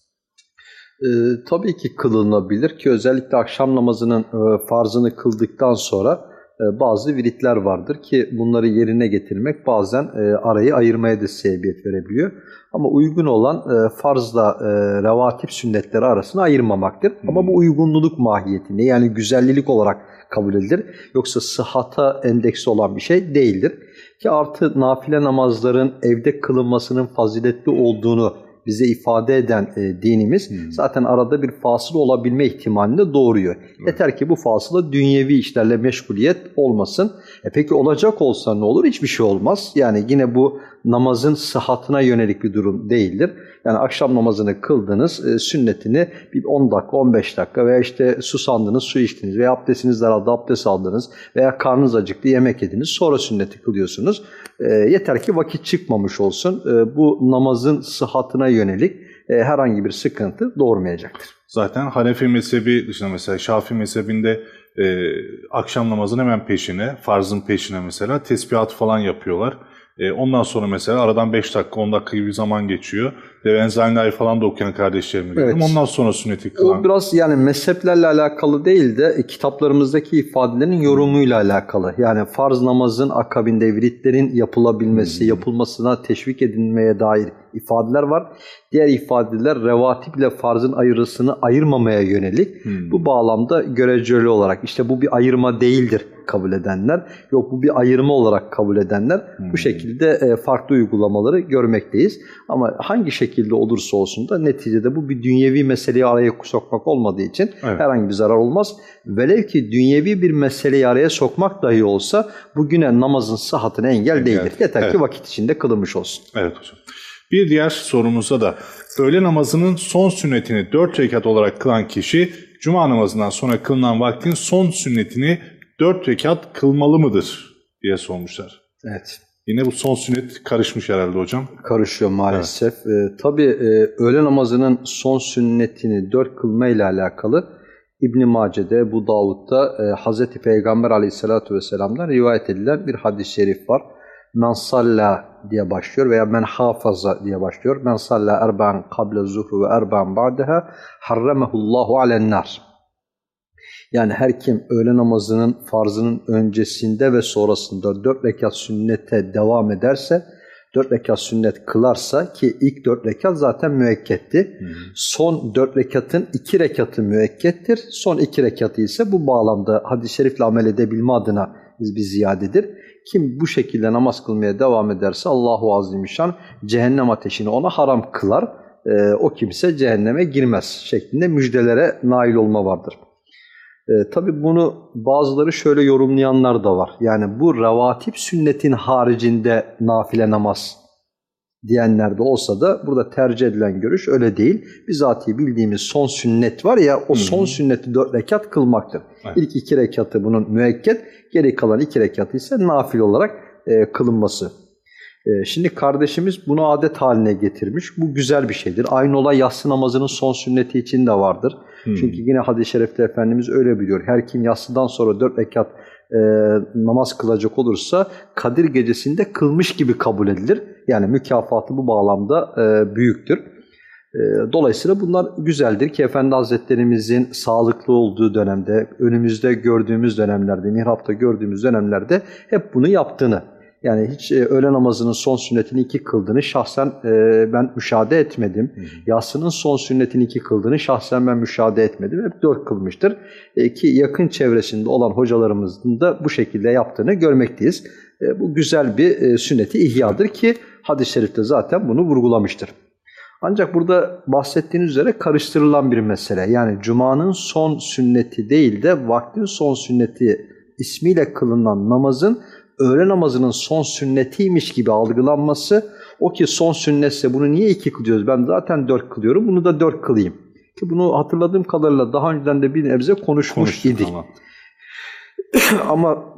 Ee, tabii ki kılınabilir ki özellikle akşam namazının e, farzını kıldıktan sonra e, bazı viritler vardır ki bunları yerine getirmek bazen e, arayı ayırmaya da sebebiyet verebiliyor. Ama uygun olan e, farzla e, revatip sünnetleri arasını ayırmamaktır. Ama bu uygunluluk mahiyetinde yani güzellilik olarak kabul edilir. Yoksa sıhhata endeksi olan bir şey değildir. Ki artı nafile namazların evde kılınmasının faziletli olduğunu bize ifade eden e, dinimiz zaten arada bir fasıl olabilme ihtimalini de doğuruyor. Yeter ki bu fasıla dünyevi işlerle meşguliyet olmasın. E peki olacak olsa ne olur? Hiçbir şey olmaz. Yani yine bu namazın sıhhatına yönelik bir durum değildir. Yani akşam namazını kıldınız, e, sünnetini bir 10 dakika, 15 dakika veya işte susandınız, su içtiniz veya abdestiniz daraldı, abdest aldınız veya karnınız acıktı, yemek yediniz, sonra sünneti kılıyorsunuz. E, yeter ki vakit çıkmamış olsun. E, bu namazın sıhhatına yönelik e, herhangi bir sıkıntı doğurmayacaktır. Zaten Hanefi mezhebi dışında mesela Şafii mezhebinde e, akşam namazın hemen peşine, farzın peşine mesela tesbihat falan yapıyorlar. E, ondan sonra mesela aradan 5 dakika 10 dakika gibi bir zaman geçiyor. Ve Enzalina'yı falan da okuyan kardeşlerimi gördüm. Evet. Ondan sonra sünneti O kılan. biraz yani mezheplerle alakalı değil de e, kitaplarımızdaki ifadelerin yorumuyla alakalı. Yani farz namazın akabinde viritlerin yapılabilmesi, yapılmasına teşvik edilmeye dair ifadeler var. Diğer ifadeler revatip ile farzın ayrısını ayırmamaya yönelik. Bu bağlamda göreceli olarak işte bu bir ayırma değildir kabul edenler. Yok bu bir ayırma olarak kabul edenler. Bu şekilde e, farklı uygulamaları görmekteyiz. Ama hangi şekilde olursa olsun da neticede bu bir dünyevi meseleyi araya sokmak olmadığı için Evet. herhangi bir zarar olmaz. Velev ki dünyevi bir meseleyi araya sokmak dahi olsa bugüne namazın sıhhatine engel, Engel. değildir. Yeter Evet. ki vakit içinde kılınmış olsun. Evet hocam. Bir diğer sorumuzda da öğle namazının son sünnetini 4 rekat olarak kılan kişi cuma namazından sonra kılınan vaktin son sünnetini 4 rekat kılmalı mıdır diye sormuşlar. Evet. Yine bu son sünnet karışmış herhalde hocam. Karışıyor maalesef. Ee, tabii e, öğle namazının son sünnetini dört kılma ile alakalı İbn Mace'de, bu Davud'da e, Hazreti Peygamber Aleyhisselatü vesselam'dan rivayet edilen bir hadis-i şerif var. Men salla diye başlıyor veya men hafaza diye başlıyor. Men salla erba'an kable zuhru ve erba'an ba'deha harramehullahu alennar. Yani her kim öğle namazının farzının öncesinde ve sonrasında dört rekat sünnete devam ederse, dört rekat sünnet kılarsa ki ilk dört rekat zaten müekketti. Hmm. Son dört rekatın iki rekatı müekkettir. Son iki rekatı ise bu bağlamda hadis-i şerifle amel edebilme adına bir ziyadedir. Kim bu şekilde namaz kılmaya devam ederse Allahu Azimüşşan cehennem ateşini ona haram kılar. Ee, o kimse cehenneme girmez şeklinde müjdelere nail olma vardır. E, tabii bunu bazıları şöyle yorumlayanlar da var. Yani bu revatip sünnetin haricinde nafile namaz diyenler de olsa da burada tercih edilen görüş öyle değil. Bizatihi bildiğimiz son sünnet var ya o son sünneti dört rekat kılmaktır. Evet. İlk iki rekatı bunun müekket, geri kalan iki rekatı ise nafil olarak e, kılınması. E, şimdi kardeşimiz bunu adet haline getirmiş. Bu güzel bir şeydir. Aynı olay yatsı namazının son sünneti için de vardır. Hmm. Çünkü yine hadis-i şerifte Efendimiz öyle biliyor. Her kim yatsıdan sonra dört rekat e, namaz kılacak olursa Kadir gecesinde kılmış gibi kabul edilir. Yani mükafatı bu bağlamda e, büyüktür. E, dolayısıyla bunlar güzeldir ki Efendi Hazretlerimizin sağlıklı olduğu dönemde, önümüzde gördüğümüz dönemlerde, mihrapta gördüğümüz dönemlerde hep bunu yaptığını yani hiç e, öğle namazının son sünnetini iki kıldığını şahsen e, ben müşahede etmedim. Hı hı. Yatsının son sünnetini iki kıldığını şahsen ben müşahede etmedim. Hep dört kılmıştır. E, ki yakın çevresinde olan hocalarımızın da bu şekilde yaptığını görmekteyiz. E, bu güzel bir e, sünneti ihyadır ki hadis-i şerifte zaten bunu vurgulamıştır. Ancak burada bahsettiğiniz üzere karıştırılan bir mesele. Yani Cuma'nın son sünneti değil de vaktin son sünneti ismiyle kılınan namazın öğle namazının son sünnetiymiş gibi algılanması o ki son sünnetse bunu niye iki kılıyoruz? Ben zaten dört kılıyorum bunu da dört kılayım. Ki bunu hatırladığım kadarıyla daha önceden de bir nebze konuşmuş idik. Ama. ama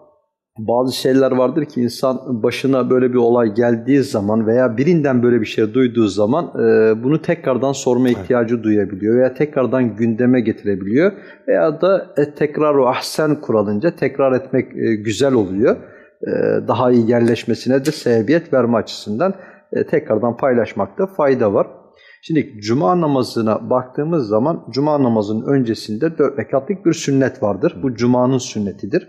bazı şeyler vardır ki insan başına böyle bir olay geldiği zaman veya birinden böyle bir şey duyduğu zaman e, bunu tekrardan sorma ihtiyacı evet. duyabiliyor veya tekrardan gündeme getirebiliyor veya da e, tekrar o ahsen kuralınca tekrar etmek e, güzel oluyor. E, daha iyi yerleşmesine de sebebiyet verme açısından e, tekrardan paylaşmakta fayda var. Şimdi cuma namazına baktığımız zaman cuma namazının öncesinde dört rekatlık bir sünnet vardır. Bu cumanın sünnetidir.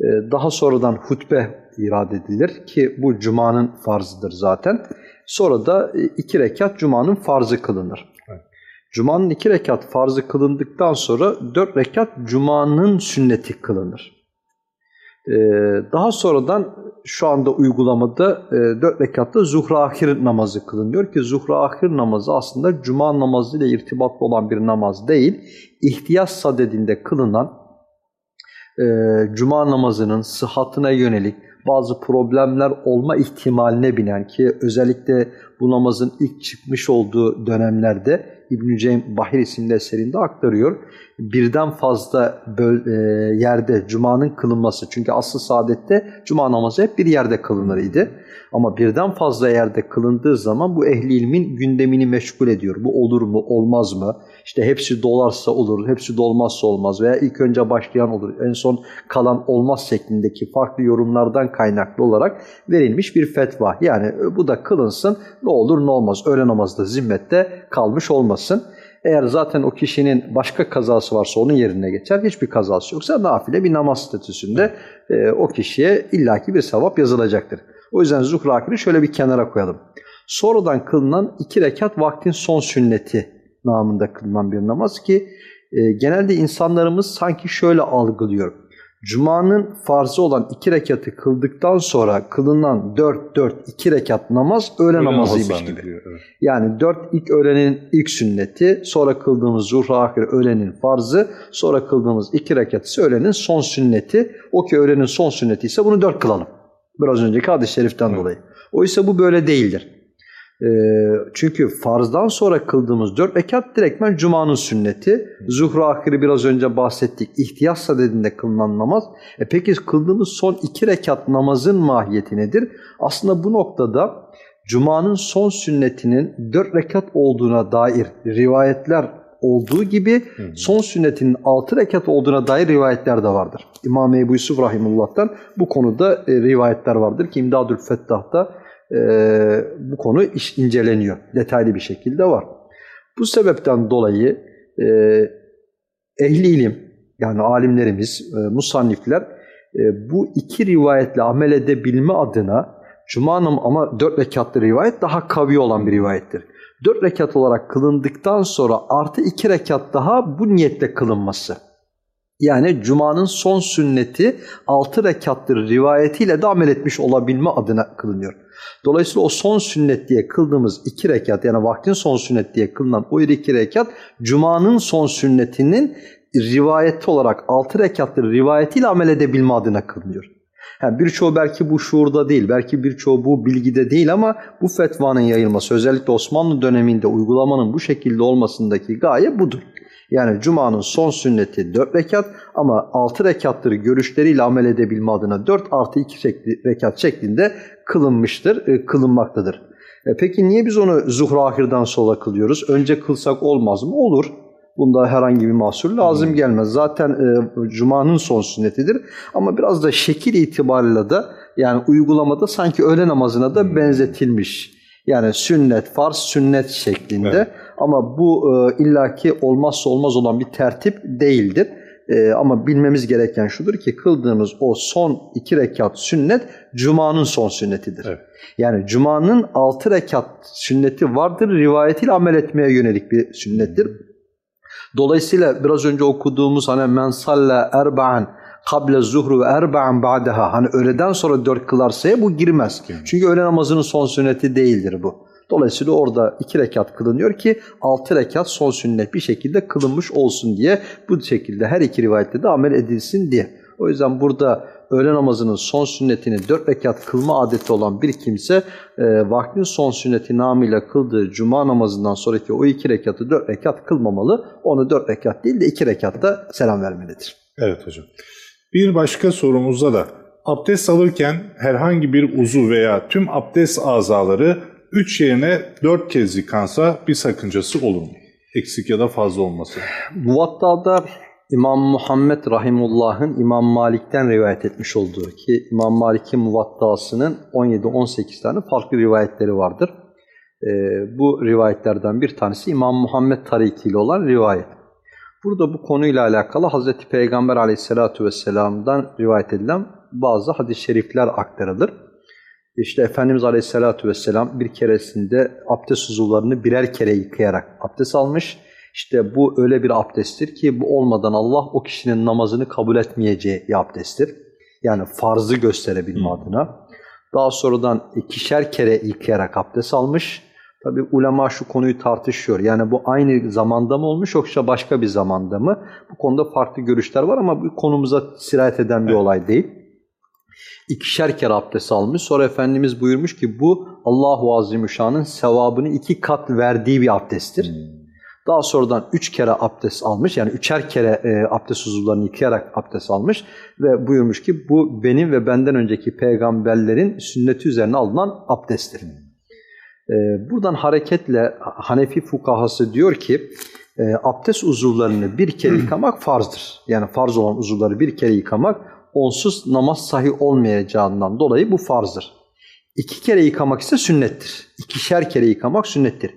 E, daha sonradan hutbe irad edilir ki bu cumanın farzıdır zaten. Sonra da iki rekat cumanın farzı kılınır. Cumanın iki rekat farzı kılındıktan sonra dört rekat cumanın sünneti kılınır. Ee, daha sonradan şu anda uygulamada e, dört rekatta zuhra ahir namazı kılınıyor ki zuhra ahir namazı aslında cuma namazı ile irtibatlı olan bir namaz değil. İhtiyaç sadedinde kılınan e, cuma namazının sıhhatine yönelik bazı problemler olma ihtimaline binen ki özellikle bu namazın ilk çıkmış olduğu dönemlerde İbn-i Ceym Bahir isimli eserinde aktarıyor. Birden fazla böl, e, yerde Cuma'nın kılınması. Çünkü asıl saadette Cuma namazı hep bir yerde kılınır idi. Ama birden fazla yerde kılındığı zaman bu ehli ilmin gündemini meşgul ediyor. Bu olur mu, olmaz mı? İşte hepsi dolarsa olur, hepsi dolmazsa olmaz veya ilk önce başlayan olur, en son kalan olmaz şeklindeki farklı yorumlardan kaynaklı olarak verilmiş bir fetva. Yani bu da kılınsın, ne olur ne olmaz. Öğle namazda zimmette kalmış olmasın. Eğer zaten o kişinin başka kazası varsa onun yerine geçer. Hiçbir kazası yoksa nafile bir namaz statüsünde e, o kişiye illaki bir sevap yazılacaktır. O yüzden zuhra akını şöyle bir kenara koyalım. Sonradan kılınan iki rekat vaktin son sünneti namında kılınan bir namaz ki e, genelde insanlarımız sanki şöyle algılıyor. Cuma'nın farzı olan iki rekatı kıldıktan sonra kılınan dört dört iki rekat namaz öğle, öğle namazıymış gibi. Evet. Yani dört ilk öğlenin ilk sünneti, sonra kıldığımız zuhra ahir öğlenin farzı, sonra kıldığımız iki rekat ise öğlenin son sünneti. O ki öğlenin son sünneti ise bunu dört kılalım. Biraz önceki hadis-i şeriften evet. dolayı. Oysa bu böyle değildir. E, çünkü farzdan sonra kıldığımız dört rekat direktmen Cuma'nın sünneti. Zuhru ahiri biraz önce bahsettik. İhtiyatsa dediğinde kılınan namaz. E peki kıldığımız son iki rekat namazın mahiyeti nedir? Aslında bu noktada Cuma'nın son sünnetinin dört rekat olduğuna dair rivayetler olduğu gibi son sünnetinin altı rekat olduğuna dair rivayetler de vardır. İmam Ebu Yusuf Rahimullah'tan bu konuda e, rivayetler vardır ki İmdadül Fettah'ta e, bu konu iş, inceleniyor. Detaylı bir şekilde var. Bu sebepten dolayı e, ehli ilim yani alimlerimiz, e, musannifler e, bu iki rivayetle amel edebilme adına Cuma'nın ama dört rekatlı rivayet daha kavi olan bir rivayettir. Dört rekat olarak kılındıktan sonra artı iki rekat daha bu niyetle kılınması. Yani Cuma'nın son sünneti altı rekattır rivayetiyle de amel etmiş olabilme adına kılınıyor. Dolayısıyla o son sünnet diye kıldığımız iki rekat yani vaktin son sünnet diye kılınan o iki rekat Cuma'nın son sünnetinin rivayeti olarak altı rekattır rivayetiyle amel edebilme adına kılınıyor. Yani birçoğu belki bu şuurda değil, belki birçoğu bu bilgide değil ama bu fetvanın yayılması özellikle Osmanlı döneminde uygulamanın bu şekilde olmasındaki gaye budur. Yani Cuma'nın son sünneti 4 rekat ama 6 rekattır görüşleriyle amel edebilme adına 4 artı 2 rekat şeklinde kılınmıştır, e, kılınmaktadır. E peki niye biz onu zuhra ahirden sonra kılıyoruz? Önce kılsak olmaz mı? Olur. Bunda herhangi bir mahsur lazım gelmez. Zaten e, Cuma'nın son sünnetidir. Ama biraz da şekil itibariyle de yani uygulamada sanki öğle namazına da benzetilmiş. Yani sünnet, farz, sünnet şeklinde. Evet. Ama bu e, illaki olmazsa olmaz olan bir tertip değildir. E, ama bilmemiz gereken şudur ki kıldığımız o son iki rekat sünnet Cuma'nın son sünnetidir. Evet. Yani Cuma'nın altı rekat sünneti vardır rivayetiyle amel etmeye yönelik bir sünnettir. Dolayısıyla biraz önce okuduğumuz hani men salle erba'an kable zuhru ve erba'an ba'daha hani öğleden sonra dört kılarsa bu girmez. Çünkü öğle namazının son sünneti değildir bu. Dolayısıyla orada iki rekat kılınıyor ki altı rekat son sünnet bir şekilde kılınmış olsun diye bu şekilde her iki rivayette de amel edilsin diye. O yüzden burada öğle namazının son sünnetini dört rekat kılma adeti olan bir kimse e, vaktin son sünneti namıyla kıldığı cuma namazından sonraki o iki rekatı dört rekat kılmamalı. Onu dört rekat değil de iki rekatta selam vermelidir. Evet hocam. Bir başka sorumuzda da abdest alırken herhangi bir uzu veya tüm abdest azaları üç yerine dört kez yıkansa bir sakıncası olur mu? Eksik ya da fazla olması. Muvatta'da İmam Muhammed Rahimullah'ın İmam Malik'ten rivayet etmiş olduğu ki İmam Malik'in muvattasının 17-18 tane farklı rivayetleri vardır. Ee, bu rivayetlerden bir tanesi İmam Muhammed tarikiyle olan rivayet. Burada bu konuyla alakalı Hazreti Peygamber aleyhissalatu vesselam'dan rivayet edilen bazı hadis-i şerifler aktarılır. İşte Efendimiz aleyhissalatu vesselam bir keresinde abdest uzuvlarını birer kere yıkayarak abdest almış işte bu öyle bir abdesttir ki bu olmadan Allah o kişinin namazını kabul etmeyeceği bir abdesttir. Yani farzı gösterebilme hmm. adına. Daha sonradan ikişer kere yıkayarak abdest almış. Tabi ulema şu konuyu tartışıyor. Yani bu aynı zamanda mı olmuş yoksa başka bir zamanda mı? Bu konuda farklı görüşler var ama bu konumuza sirayet eden bir evet. olay değil. İkişer kere abdest almış. Sonra Efendimiz buyurmuş ki bu Allahu Azimüşşan'ın sevabını iki kat verdiği bir abdesttir. Hmm. Daha sonradan üç kere abdest almış. Yani üçer kere e, abdest uzuvlarını yıkayarak abdest almış. Ve buyurmuş ki bu benim ve benden önceki peygamberlerin sünneti üzerine alınan abdesttir. E, buradan hareketle Hanefi fukahası diyor ki e, abdest uzuvlarını bir kere yıkamak farzdır. Yani farz olan uzuvları bir kere yıkamak onsuz namaz sahi olmayacağından dolayı bu farzdır. İki kere yıkamak ise sünnettir. İkişer kere yıkamak sünnettir.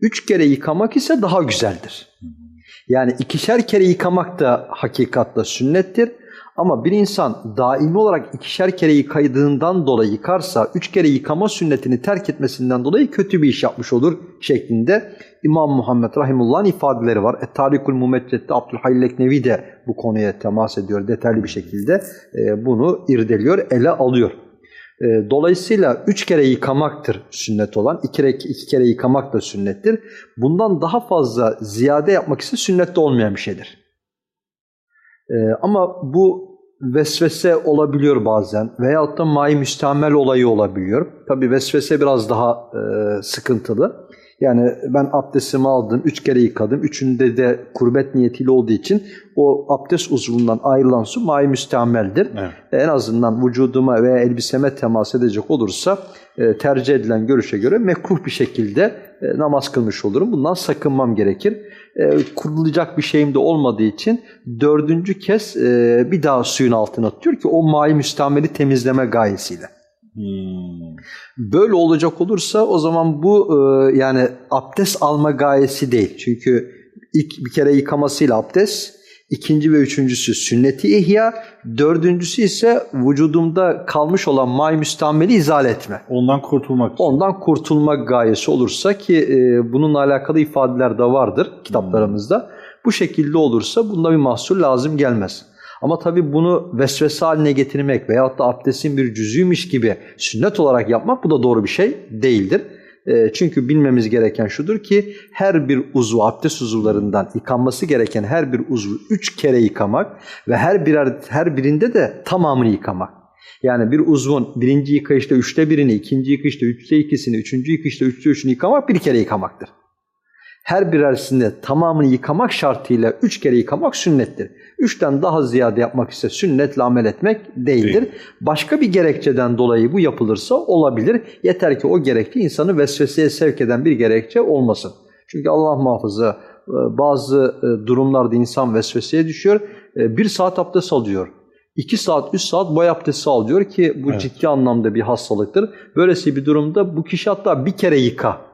Üç kere yıkamak ise daha güzeldir. Yani ikişer kere yıkamak da hakikatle sünnettir. Ama bir insan daimi olarak ikişer kere yıkadığından dolayı yıkarsa, üç kere yıkama sünnetini terk etmesinden dolayı kötü bir iş yapmış olur şeklinde İmam Muhammed Rahimullah'ın ifadeleri var. Et-Tarikul Mumeccet'te Abdülhayy Leknevi de bu konuya temas ediyor detaylı bir şekilde. E, bunu irdeliyor, ele alıyor. E, dolayısıyla üç kere yıkamaktır sünnet olan, iki, kere, iki kere yıkamak da sünnettir. Bundan daha fazla ziyade yapmak ise sünnette olmayan bir şeydir. E, ama bu vesvese olabiliyor bazen veyahut da may müstemel olayı olabiliyor. Tabi vesvese biraz daha e, sıkıntılı. Yani ben abdestimi aldım, üç kere yıkadım. Üçünde de kurbet niyetiyle olduğu için o abdest uzvundan ayrılan su may müstemeldir. Evet. En azından vücuduma veya elbiseme temas edecek olursa e, tercih edilen görüşe göre mekruh bir şekilde e, namaz kılmış olurum. Bundan sakınmam gerekir. E, kurulacak bir şeyim de olmadığı için dördüncü kez bir daha suyun altına tutuyor ki o may müstameli temizleme gayesiyle. Hmm. Böyle olacak olursa o zaman bu e, yani abdest alma gayesi değil. Çünkü ilk bir kere yıkamasıyla abdest, ikinci ve üçüncüsü sünneti ihya, dördüncüsü ise vücudumda kalmış olan may müstameli izale etme. Ondan kurtulmak için. Ondan kurtulmak gayesi olursa ki e, bununla alakalı ifadeler de vardır kitaplarımızda. Bu şekilde olursa bunda bir mahsur lazım gelmez. Ama tabii bunu vesvese haline getirmek veyahut da abdestin bir cüzüymüş gibi sünnet olarak yapmak bu da doğru bir şey değildir. E, çünkü bilmemiz gereken şudur ki her bir uzvu abdest uzuvlarından yıkanması gereken her bir uzvu üç kere yıkamak ve her birer her birinde de tamamını yıkamak. Yani bir uzvun birinci yıkayışta üçte birini, ikinci yıkayışta üçte ikisini, üçüncü yıkayışta üçte üçünü yıkamak bir kere yıkamaktır. Her birersinde tamamını yıkamak şartıyla üç kere yıkamak sünnettir. Üçten daha ziyade yapmak ise sünnetle amel etmek değildir. Değil. Başka bir gerekçeden dolayı bu yapılırsa olabilir. Yeter ki o gerekçe insanı vesveseye sevk eden bir gerekçe olmasın. Çünkü Allah muhafaza e, bazı e, durumlarda insan vesveseye düşüyor. E, Bir saat abdest alıyor. 2 saat, 3 saat boy abdesti al diyor ki bu Evet. ciddi anlamda bir hastalıktır. Böylesi bir durumda bu kişi hatta bir kere yıka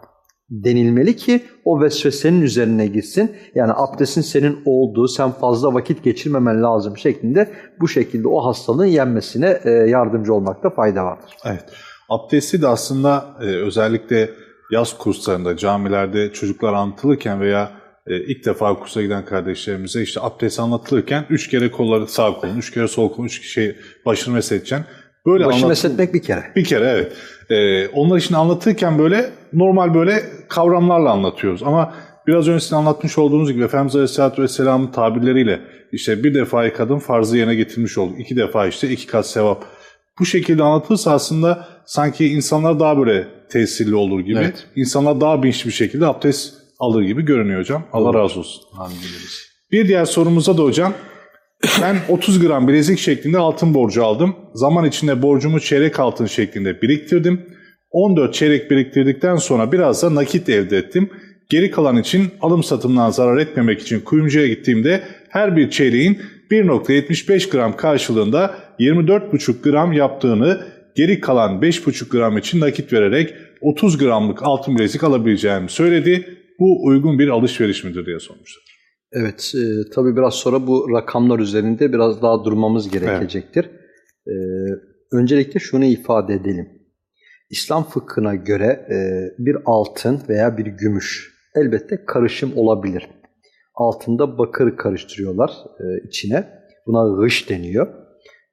denilmeli ki o vesvesenin üzerine gitsin. Yani abdestin senin olduğu, sen fazla vakit geçirmemen lazım şeklinde bu şekilde o hastalığın yenmesine e, yardımcı olmakta fayda vardır. Evet. Abdesti de aslında e, özellikle yaz kurslarında, camilerde çocuklar anlatılırken veya e, ilk defa kursa giden kardeşlerimize işte abdest anlatılırken üç kere kolları sağ kolun, üç kere sol kolun, üç şey başını mesedeceksin. Böyle Başı anlatıl- mesetmek bir kere. Bir kere evet. Ee, onlar için anlatırken böyle normal böyle kavramlarla anlatıyoruz. Ama biraz önce sizin anlatmış olduğunuz gibi Efendimiz Aleyhisselatü Vesselam'ın tabirleriyle işte bir defa yıkadım farzı yerine getirmiş olduk. İki defa işte iki kat sevap. Bu şekilde anlatılırsa aslında sanki insanlar daha böyle tesirli olur gibi. Evet. İnsanlar daha bilinçli bir şekilde abdest alır gibi görünüyor hocam. Allah Doğru. razı olsun. Bir diğer sorumuza da hocam. Ben 30 gram bilezik şeklinde altın borcu aldım. Zaman içinde borcumu çeyrek altın şeklinde biriktirdim. 14 çeyrek biriktirdikten sonra biraz da nakit elde ettim. Geri kalan için alım satımdan zarar etmemek için kuyumcuya gittiğimde her bir çeyreğin 1.75 gram karşılığında 24,5 gram yaptığını, geri kalan 5,5 gram için nakit vererek 30 gramlık altın bilezik alabileceğimi söyledi. Bu uygun bir alışveriş midir diye sormuşlar. Evet, e, tabii biraz sonra bu rakamlar üzerinde biraz daha durmamız gerekecektir. E, öncelikle şunu ifade edelim. İslam fıkhına göre e, bir altın veya bir gümüş elbette karışım olabilir. Altında bakır karıştırıyorlar e, içine. Buna gış deniyor.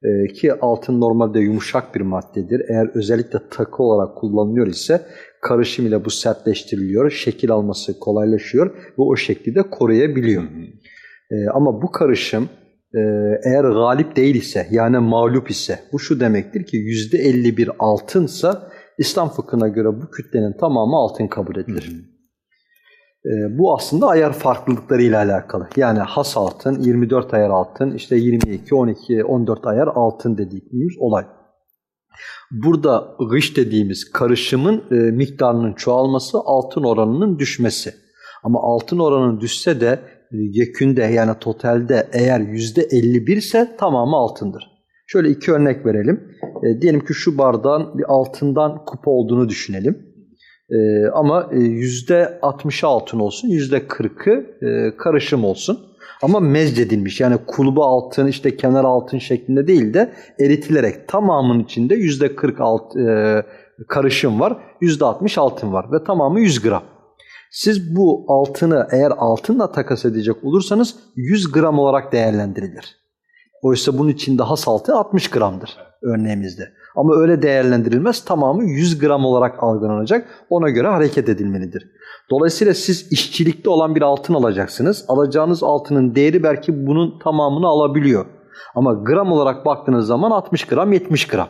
E, ki altın normalde yumuşak bir maddedir. Eğer özellikle takı olarak kullanılıyor ise karışım ile bu sertleştiriliyor. Şekil alması kolaylaşıyor ve o şekli de koruyabiliyor. E, ama bu karışım e, eğer galip değil ise yani mağlup ise bu şu demektir ki %50 bir altınsa İslam fıkhına göre bu kütlenin tamamı altın kabul edilir. E, bu aslında ayar farklılıkları ile alakalı. Yani has altın, 24 ayar altın, işte 22, 12, 14 ayar altın dediğimiz olay. Burada gış dediğimiz karışımın e, miktarının çoğalması, altın oranının düşmesi. Ama altın oranının düşse de e, yekünde yani totalde eğer %51 ise tamamı altındır. Şöyle iki örnek verelim. E, diyelim ki şu bardağın bir altından kupa olduğunu düşünelim. E, ama e, %60'ı altın olsun, %40'ı e, karışım olsun. Ama mezcedilmiş yani kulbu altın işte kenar altın şeklinde değil de eritilerek tamamının içinde %40 alt, e, karışım var, %60 altın var ve tamamı 100 gram. Siz bu altını eğer altınla takas edecek olursanız 100 gram olarak değerlendirilir. Oysa bunun için daha saltı 60 gramdır örneğimizde. Ama öyle değerlendirilmez. Tamamı 100 gram olarak algılanacak. Ona göre hareket edilmelidir. Dolayısıyla siz işçilikte olan bir altın alacaksınız. Alacağınız altının değeri belki bunun tamamını alabiliyor. Ama gram olarak baktığınız zaman 60 gram 70 gram.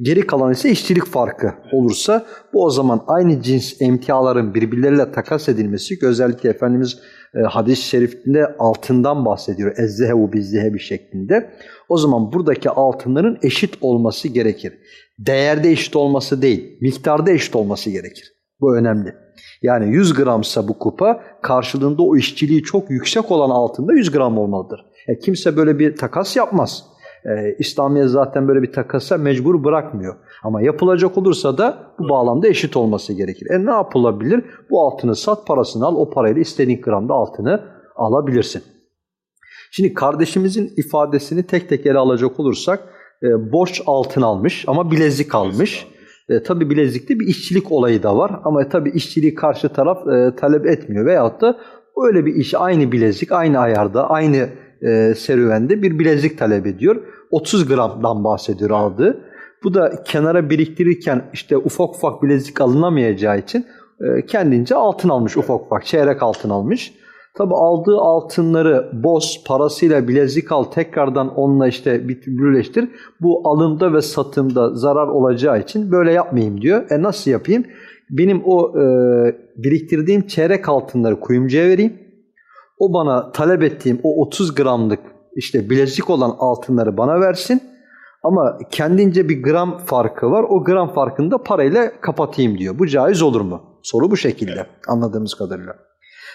Geri kalan ise işçilik farkı olursa bu o zaman aynı cins emtiaların birbirleriyle takas edilmesi özellikle Efendimiz e, hadis-i şerifinde altından bahsediyor. Ezzehevu bizzehebi şeklinde. O zaman buradaki altınların eşit olması gerekir. Değerde eşit olması değil, miktarda eşit olması gerekir. Bu önemli. Yani 100 gramsa bu kupa karşılığında o işçiliği çok yüksek olan altında 100 gram olmalıdır. E, kimse böyle bir takas yapmaz. E, İslamiyet zaten böyle bir takasa mecbur bırakmıyor. Ama yapılacak olursa da bu bağlamda eşit olması gerekir. E ne yapılabilir? Bu altını sat parasını al o parayla istediğin gramda altını alabilirsin. Şimdi kardeşimizin ifadesini tek tek ele alacak olursak e, borç altın almış ama bilezik almış. E, tabii bilezikte bir işçilik olayı da var ama tabii işçiliği karşı taraf e, talep etmiyor veyahut da öyle bir iş aynı bilezik, aynı ayarda, aynı e, serüvende bir bilezik talep ediyor. 30 gramdan bahsediyor aldığı. Bu da kenara biriktirirken işte ufak ufak bilezik alınamayacağı için e, kendince altın almış ufak ufak, çeyrek altın almış. Tabi aldığı altınları boz, parasıyla bilezik al, tekrardan onunla işte birleştir. Bu alımda ve satımda zarar olacağı için böyle yapmayayım diyor. E nasıl yapayım? Benim o e, biriktirdiğim çeyrek altınları kuyumcuya vereyim. O bana talep ettiğim o 30 gramlık işte bilezik olan altınları bana versin. Ama kendince bir gram farkı var. O gram farkını da parayla kapatayım diyor. Bu caiz olur mu? Soru bu şekilde anladığımız kadarıyla.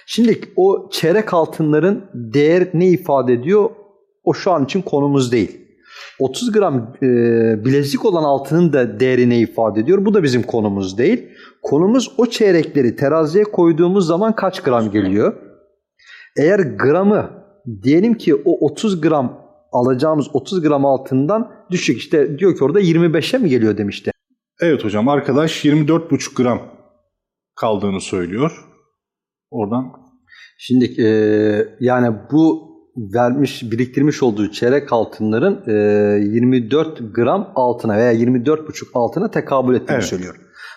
Şimdi o çeyrek altınların değer ne ifade ediyor? O şu an için konumuz değil. 30 gram e, bilezik olan altının da değeri ne ifade ediyor? Bu da bizim konumuz değil. Konumuz o çeyrekleri teraziye koyduğumuz zaman kaç gram geliyor? Eğer gramı diyelim ki o 30 gram alacağımız 30 gram altından düşük işte diyor ki orada 25'e mi geliyor demişti. Evet hocam arkadaş 24,5 gram kaldığını söylüyor. Oradan Şimdi e, yani bu vermiş, biriktirmiş olduğu çeyrek altınların e, 24 gram altına veya 24,5 altına tekabül ettiğini Evet. söylüyor.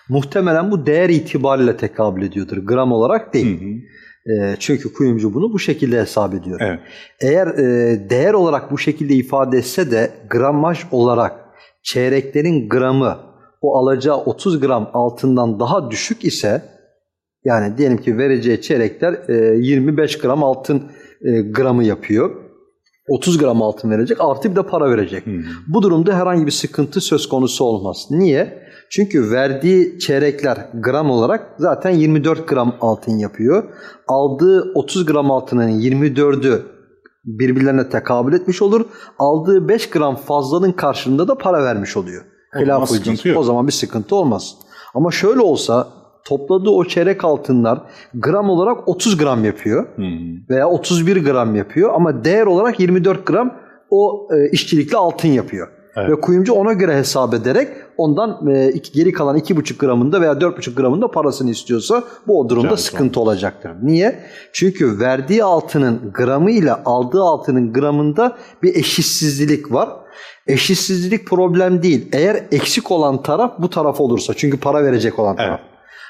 Muhtemelen bu değer itibariyle tekabül ediyordur. Gram olarak Hı değil. hı. E, çünkü kuyumcu bunu bu şekilde hesap ediyor. Evet. Eğer e, değer olarak bu şekilde ifade etse de gramaj olarak çeyreklerin gramı o alacağı 30 gram altından daha düşük ise yani diyelim ki vereceği çeyrekler e, 25 gram altın e, gramı yapıyor. 30 gram altın verecek artı bir de para verecek. Hı. Bu durumda herhangi bir sıkıntı söz konusu olmaz. Niye? Çünkü verdiği çeyrekler gram olarak zaten 24 gram altın yapıyor. Aldığı 30 gram altının 24'ü birbirlerine tekabül etmiş olur. Aldığı 5 gram fazlanın karşılığında da para vermiş oluyor. O zaman sıkıntı yok. O zaman bir sıkıntı olmaz. Ama şöyle olsa topladığı o çeyrek altınlar gram olarak 30 gram yapıyor Hı hı. veya 31 gram yapıyor ama değer olarak 24 gram o e, işçilikli altın yapıyor. Evet. Ve kuyumcu ona göre hesap ederek ondan e, iki, geri kalan 2,5 gramında veya 4,5 gramında parasını istiyorsa bu o durumda Caiz sıkıntı olacaktır. Niye? Çünkü verdiği altının gramı ile aldığı altının gramında bir eşitsizlik var. Eşitsizlik problem değil. Eğer eksik olan taraf bu taraf olursa çünkü para verecek olan taraf.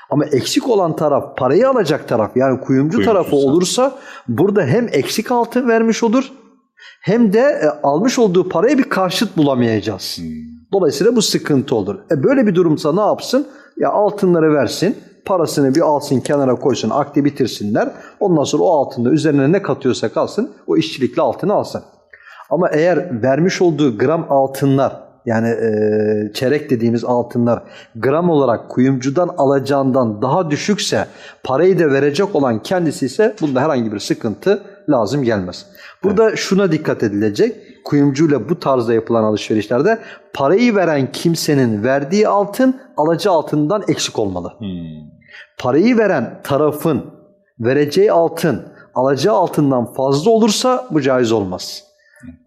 Ama eksik olan taraf parayı alacak taraf yani kuyumcu Kuyumcuysa. tarafı olursa burada hem eksik altın vermiş olur hem de e, almış olduğu paraya bir karşıt bulamayacağız. Dolayısıyla bu sıkıntı olur. E böyle bir durumsa ne yapsın? Ya altınları versin, parasını bir alsın kenara koysun, akdi bitirsinler. Ondan sonra o altında üzerine ne katıyorsa kalsın, o işçilikli altını alsın. Ama eğer vermiş olduğu gram altınlar yani e, çeyrek dediğimiz altınlar gram olarak kuyumcudan alacağından daha düşükse parayı da verecek olan kendisi ise bunda herhangi bir sıkıntı lazım gelmez. Burada şuna dikkat edilecek. Kuyumcuyla bu tarzda yapılan alışverişlerde parayı veren kimsenin verdiği altın alacağı altından eksik olmalı. Hı. Parayı veren tarafın vereceği altın alacağı altından fazla olursa bu caiz olmaz.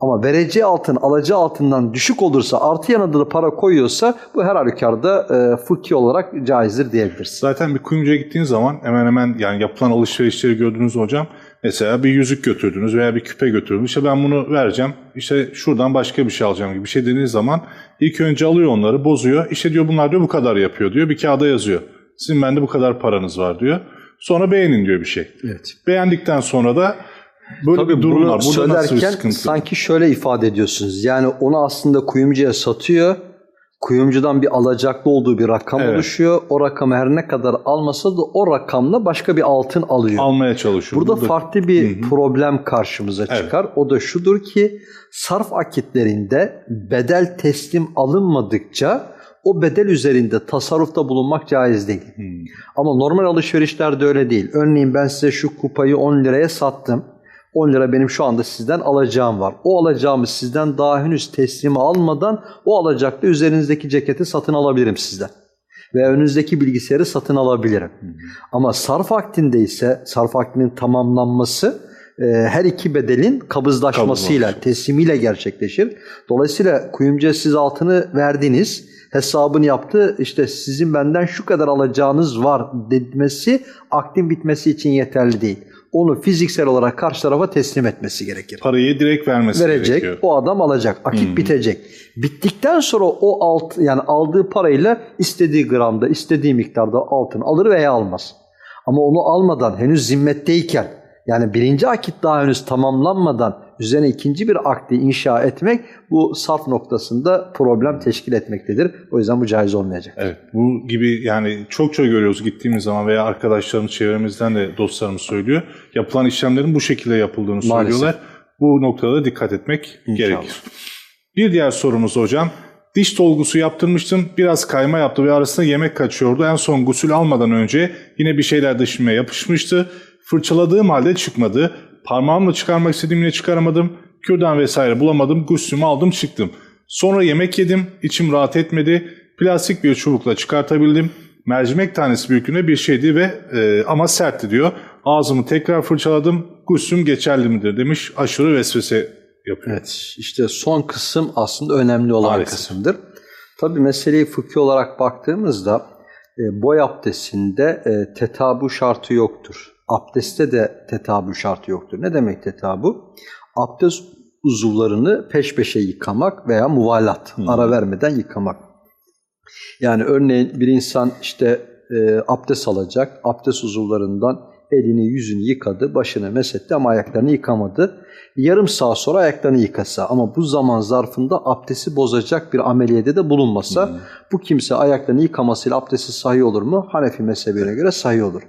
Ama vereceği altın alacağı altından düşük olursa artı yanında da para koyuyorsa bu her halükarda e, fıkhi olarak caizdir diyebiliriz. Zaten bir kuyumcuya gittiğiniz zaman hemen hemen yani yapılan alışverişleri gördünüz hocam. Mesela bir yüzük götürdünüz veya bir küpe götürdünüz. İşte ben bunu vereceğim. İşte şuradan başka bir şey alacağım gibi bir şey dediğiniz zaman ilk önce alıyor onları, bozuyor. İşte diyor bunlar diyor bu kadar yapıyor diyor. Bir kağıda yazıyor. Sizin bende bu kadar paranız var diyor. Sonra beğenin diyor bir şey. Evet. Beğendikten sonra da Böyle Tabii bir durum var. Burada söylerken sanki şöyle ifade ediyorsunuz. Yani onu aslında kuyumcuya satıyor. Kuyumcudan bir alacaklı olduğu bir rakam Evet. oluşuyor. O rakamı her ne kadar almasa da o rakamla başka bir altın alıyor. almaya çalışıyor. Burada farklı bir problem karşımıza Evet. çıkar. O da şudur ki sarf akitlerinde bedel teslim alınmadıkça o bedel üzerinde tasarrufta bulunmak caiz değil. Hmm. Ama normal alışverişlerde öyle değil. Örneğin ben size şu kupayı 10 liraya sattım. 10 lira benim şu anda sizden alacağım var. O alacağımı sizden daha henüz teslimi almadan o alacaklı üzerinizdeki ceketi satın alabilirim sizden. Ve önünüzdeki bilgisayarı satın alabilirim. Ama sarf aktinde ise sarf aktinin tamamlanması e, her iki bedelin kabızlaşmasıyla, Kabızlaşması. teslimiyle gerçekleşir. Dolayısıyla kuyumcuya siz altını verdiniz, hesabını yaptı, işte sizin benden şu kadar alacağınız var demesi aktin bitmesi için yeterli değil. Onu fiziksel olarak karşı tarafa teslim etmesi gerekir Parayı direkt vermesi verecek. gerekiyor. O adam alacak. Akit bitecek. Bittikten sonra o alt yani aldığı parayla istediği gramda, istediği miktarda altın alır veya almaz. Ama onu almadan henüz zimmetteyken yani birinci akit daha henüz tamamlanmadan üzerine ikinci bir akdi inşa etmek bu sarf noktasında problem teşkil etmektedir. O yüzden bu caiz olmayacak. Evet bu gibi yani çokça görüyoruz gittiğimiz zaman veya arkadaşlarımız çevremizden de dostlarımız söylüyor. Yapılan işlemlerin bu şekilde yapıldığını Maalesef. söylüyorlar. Bu noktada dikkat etmek İnşallah. gerekir. Bir diğer sorumuz hocam. Diş dolgusu yaptırmıştım. Biraz kayma yaptı ve arasında yemek kaçıyordu. En son gusül almadan önce yine bir şeyler dişime yapışmıştı. Fırçaladığım halde çıkmadı. Parmağımla çıkarmak istediğim yine çıkaramadım. Kürdan vesaire bulamadım. Guslümü aldım çıktım. Sonra yemek yedim. İçim rahat etmedi. Plastik bir çubukla çıkartabildim. Mercimek tanesi büyüklüğünde bir şeydi ve e, ama sertti diyor. Ağzımı tekrar fırçaladım. Guslüm geçerli midir demiş. Aşırı vesvese yapıyor. Evet, işte son kısım aslında önemli olan Maalesef. kısımdır. Tabii meseleyi fıkhi olarak baktığımızda e, boy abdestinde e, tetabu şartı yoktur. Abdestte de tetabu şartı yoktur. Ne demek tetabu? Abdest uzuvlarını peş peşe yıkamak veya muvalat, ara vermeden yıkamak. Yani örneğin bir insan işte e, abdest alacak, abdest uzuvlarından elini yüzünü yıkadı, başını mesetti ama ayaklarını yıkamadı. Yarım saat sonra ayaklarını yıkasa ama bu zaman zarfında abdesti bozacak bir ameliyede de bulunmasa bu kimse ayaklarını yıkamasıyla abdesti sahih olur mu? Hanefi mezhebine göre sahih olur.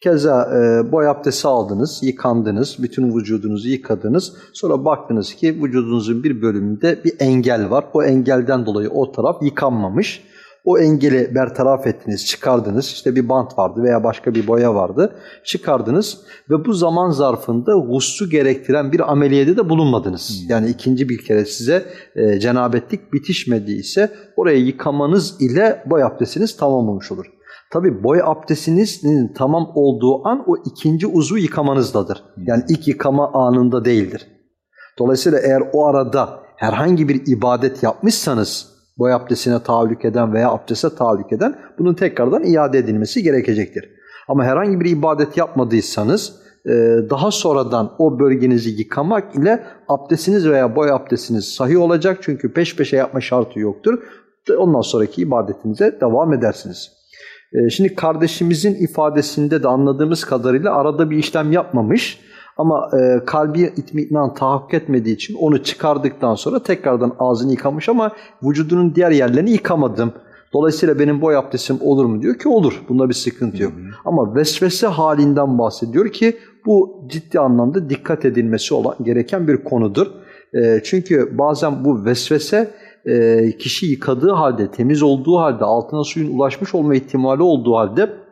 Keza e, boy abdesti aldınız, yıkandınız, bütün vücudunuzu yıkadınız. Sonra baktınız ki vücudunuzun bir bölümünde bir engel var. O engelden dolayı o taraf yıkanmamış. O engeli bertaraf ettiniz, çıkardınız. İşte bir bant vardı veya başka bir boya vardı. Çıkardınız ve bu zaman zarfında guslu gerektiren bir ameliyede de bulunmadınız. Yani ikinci bir kere size e, cenabetlik bitişmediyse orayı yıkamanız ile boy abdestiniz tamam olmuş olur. Tabi boy abdestinizin tamam olduğu an o ikinci uzvu yıkamanızdadır. Yani ilk yıkama anında değildir. Dolayısıyla eğer o arada herhangi bir ibadet yapmışsanız boy abdestine tahallük eden veya abdeste tahallük eden bunun tekrardan iade edilmesi gerekecektir. Ama herhangi bir ibadet yapmadıysanız e, daha sonradan o bölgenizi yıkamak ile abdestiniz veya boy abdestiniz sahih olacak. Çünkü peş peşe yapma şartı yoktur. Ondan sonraki ibadetinize devam edersiniz. E, Şimdi kardeşimizin ifadesinde de anladığımız kadarıyla arada bir işlem yapmamış ama e, kalbi itminan tahakkuk etmediği için onu çıkardıktan sonra tekrardan ağzını yıkamış ama vücudunun diğer yerlerini yıkamadım. Dolayısıyla benim boy abdestim olur mu diyor ki olur. Bunda bir sıkıntı yok. Ama vesvese halinden bahsediyor ki bu ciddi anlamda dikkat edilmesi olan gereken bir konudur. E, çünkü bazen bu vesvese e, kişi yıkadığı halde, temiz olduğu halde, altına suyun ulaşmış olma ihtimali olduğu halde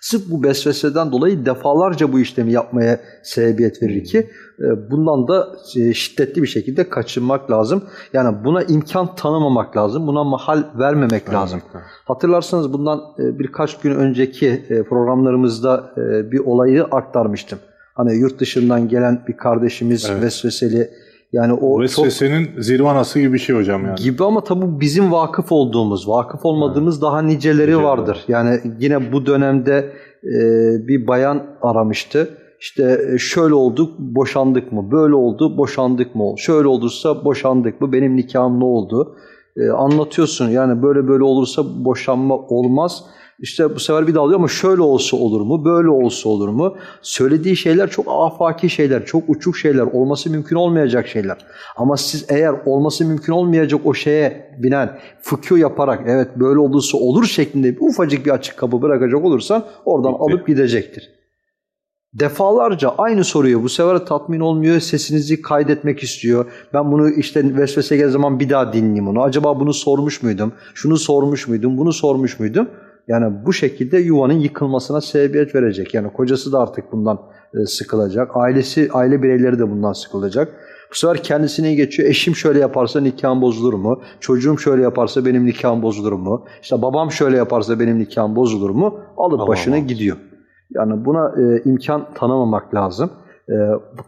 sırf bu vesveseden dolayı defalarca bu işlemi yapmaya sebebiyet verir ki e, bundan da e, şiddetli bir şekilde kaçınmak lazım. Yani buna imkan tanımamak lazım, buna mahal vermemek lazım. Hatırlarsanız bundan e, birkaç gün önceki programlarımızda bir olayı aktarmıştım. Hani yurt dışından gelen bir kardeşimiz Evet. vesveseli yani o çok Vesvesenin zirvanası gibi bir şey hocam yani. gibi ama tabi bizim vakıf olduğumuz, vakıf olmadığımız daha niceleri Niceleri vardır. var. Yani yine bu dönemde e, bir bayan aramıştı. İşte e, şöyle oldu, boşandık mı? Böyle oldu, boşandık mı? Şöyle olursa boşandık mı? Benim nikahım ne oldu? E, anlatıyorsun yani böyle böyle olursa boşanma olmaz. İşte bu sefer bir daha alıyor ama şöyle olsa olur mu, böyle olsa olur mu? Söylediği şeyler çok afaki şeyler, çok uçuk şeyler, olması mümkün olmayacak şeyler. Ama siz eğer olması mümkün olmayacak o şeye binen fıkıh yaparak evet böyle olursa olur şeklinde bir ufacık bir açık kapı bırakacak olursan oradan Bitti. alıp gidecektir. Defalarca aynı soruyu bu sefer tatmin olmuyor, sesinizi kaydetmek istiyor. Ben bunu işte vesvese geldiği zaman bir daha dinleyeyim onu. Acaba bunu sormuş muydum? Şunu sormuş muydum? Bunu sormuş muydum? Yani bu şekilde yuvanın yıkılmasına sebebiyet verecek. Yani kocası da artık bundan e, sıkılacak. Ailesi, aile bireyleri de bundan sıkılacak. Bu sefer kendisine geçiyor. Eşim şöyle yaparsa nikahım bozulur mu? Çocuğum şöyle yaparsa benim nikahım bozulur mu? İşte babam şöyle yaparsa benim nikahım bozulur mu? Alıp Allah başına Allah. gidiyor. Yani buna e, imkan tanımamak lazım. E,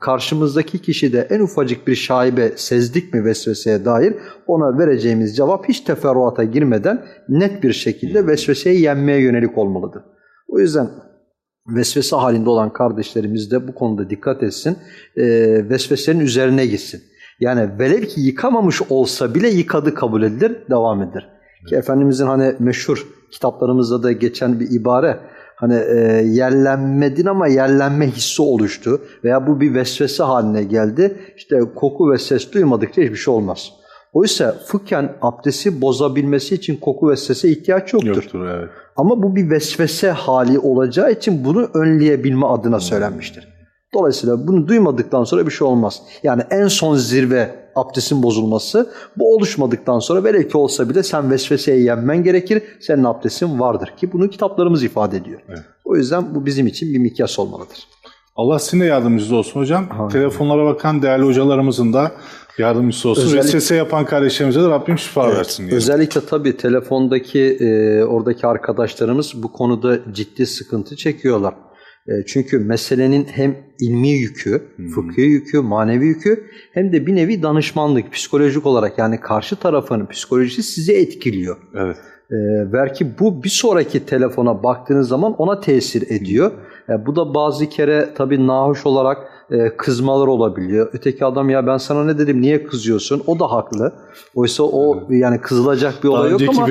karşımızdaki kişi de en ufacık bir şaibe sezdik mi vesveseye dair ona vereceğimiz cevap hiç teferruata girmeden net bir şekilde vesveseyi yenmeye yönelik olmalıdır. O yüzden vesvese halinde olan kardeşlerimiz de bu konuda dikkat etsin. E, vesvesenin üzerine gitsin. Yani velev ki yıkamamış olsa bile yıkadı kabul edilir, devam eder. Ki Efendimizin hani meşhur kitaplarımızda da geçen bir ibare hani e, yerlenmedin ama yerlenme hissi oluştu veya bu bir vesvese haline geldi. İşte koku ve ses duymadıkça hiçbir şey olmaz. Oysa fıkhen abdesti bozabilmesi için koku ve sese ihtiyaç yoktur. Yoktur evet. Ama bu bir vesvese hali olacağı için bunu önleyebilme adına söylenmiştir. Dolayısıyla bunu duymadıktan sonra bir şey olmaz. Yani en son zirve abdestin bozulması bu oluşmadıktan sonra velev ki olsa bile sen vesveseye yenmen gerekir. Senin abdestin vardır ki bunu kitaplarımız ifade ediyor. Evet. O yüzden bu bizim için bir mikyas olmalıdır. Allah sizin de yardımcınız olsun hocam. Amin. Telefonlara bakan değerli hocalarımızın da yardımcısı olsun. Özellikle- Vesvese yapan kardeşlerimize de Rabbim şifa versin diye. Özellikle tabii telefondaki e, oradaki arkadaşlarımız bu konuda ciddi sıkıntı çekiyorlar. E, çünkü meselenin hem ilmi yükü, fıkhi yükü, manevi yükü hem de bir nevi danışmanlık, psikolojik olarak yani karşı tarafın psikolojisi sizi etkiliyor. Evet. E, belki bu bir sonraki telefona baktığınız zaman ona tesir ediyor. E, bu da bazı kere tabii nahoş olarak e, kızmalar olabiliyor. Öteki adam ya ben sana ne dedim niye kızıyorsun? O da haklı. Oysa o yani kızılacak bir Daha olay yok ama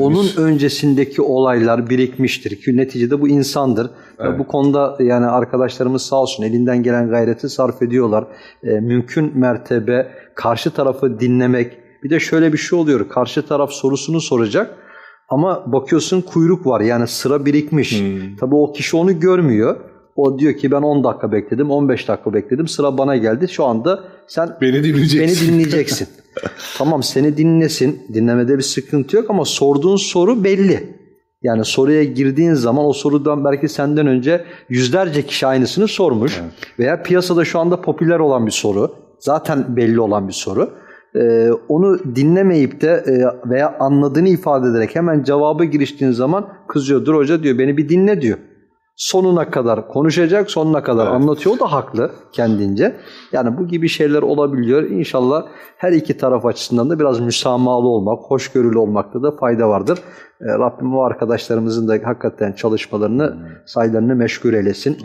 onun öncesindeki olaylar birikmiştir ki neticede bu insandır. Ve Evet. Bu konuda yani arkadaşlarımız sağ olsun elinden gelen gayreti sarf ediyorlar. E, mümkün mertebe karşı tarafı dinlemek. Bir de şöyle bir şey oluyor. Karşı taraf sorusunu soracak ama bakıyorsun kuyruk var yani sıra birikmiş. Hmm. Tabii o kişi onu görmüyor. O diyor ki ben 10 dakika bekledim, 15 dakika bekledim. Sıra bana geldi. Şu anda sen Beni dinleyeceksin. Beni dinleyeceksin. tamam seni dinlesin. Dinlemede bir sıkıntı yok ama sorduğun soru belli. Yani soruya girdiğin zaman o sorudan belki senden önce yüzlerce kişi aynısını sormuş. Evet. Veya piyasada şu anda popüler olan bir soru. Zaten belli olan bir soru. Ee, onu dinlemeyip de e, veya anladığını ifade ederek hemen cevaba giriştiğin zaman kızıyor. Dur hoca diyor beni bir dinle diyor. Sonuna kadar konuşacak, sonuna kadar Evet. anlatıyor. O da haklı kendince. Yani bu gibi şeyler olabiliyor. İnşallah her iki taraf açısından da biraz müsamahalı olmak, hoşgörülü olmakta da fayda vardır. Ee, Rabbim o arkadaşlarımızın da hakikaten çalışmalarını, sayılarını meşgul eylesin.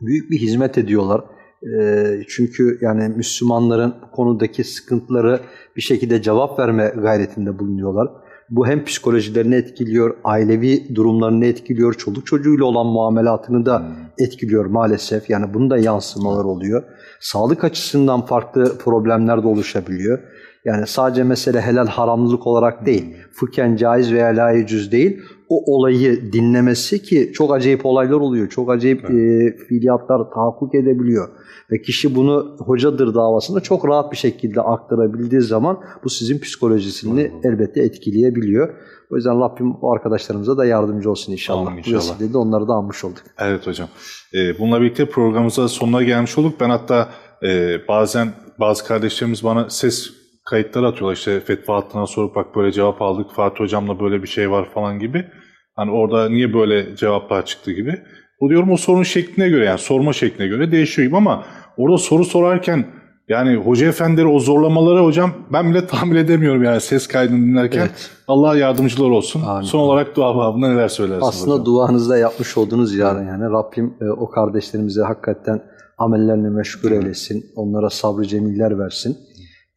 Büyük bir hizmet ediyorlar. Ee, çünkü yani Müslümanların konudaki sıkıntıları bir şekilde cevap verme gayretinde bulunuyorlar. Bu hem psikolojilerini etkiliyor, ailevi durumlarını etkiliyor, çoluk çocuğuyla olan muamelatını da etkiliyor maalesef. Yani bunun da yansımalar oluyor. Sağlık açısından farklı problemler de oluşabiliyor. Yani sadece mesele helal haramlılık olarak değil, fıkhen caiz veya la yecüz değil, o olayı dinlemesi ki çok acayip olaylar oluyor. Çok acayip e, fiiliyatlar tahakkuk edebiliyor. Ve kişi bunu hocadır davasında çok rahat bir şekilde aktarabildiği zaman bu sizin psikolojisini elbette etkileyebiliyor. O yüzden Rabbim o arkadaşlarımıza da yardımcı olsun inşallah. Bu inşallah. vesileyle de onları da anmış olduk. Evet hocam. Ee, bununla birlikte programımıza sonuna gelmiş olduk. Ben hatta e, bazen bazı kardeşlerimiz bana ses kayıtları atıyorlar. İşte fetva hattına sorup bak böyle cevap aldık. Fatih hocamla böyle bir şey var falan gibi. Hani orada niye böyle cevaplar çıktı gibi. Bu diyorum o sorun şekline göre yani sorma şekline göre değişiyor gibi ama orada soru sorarken yani hoca efendileri o zorlamaları hocam ben bile tahmin edemiyorum yani ses kaydını dinlerken. Evet. Allah yardımcılar olsun. Amin. Son olarak dua babında neler söylersiniz Aslında hocam? duanızda yapmış olduğunuz yani yani Rabbim e, o kardeşlerimize hakikaten amellerini meşgul eylesin. Onlara sabrı cemiller versin.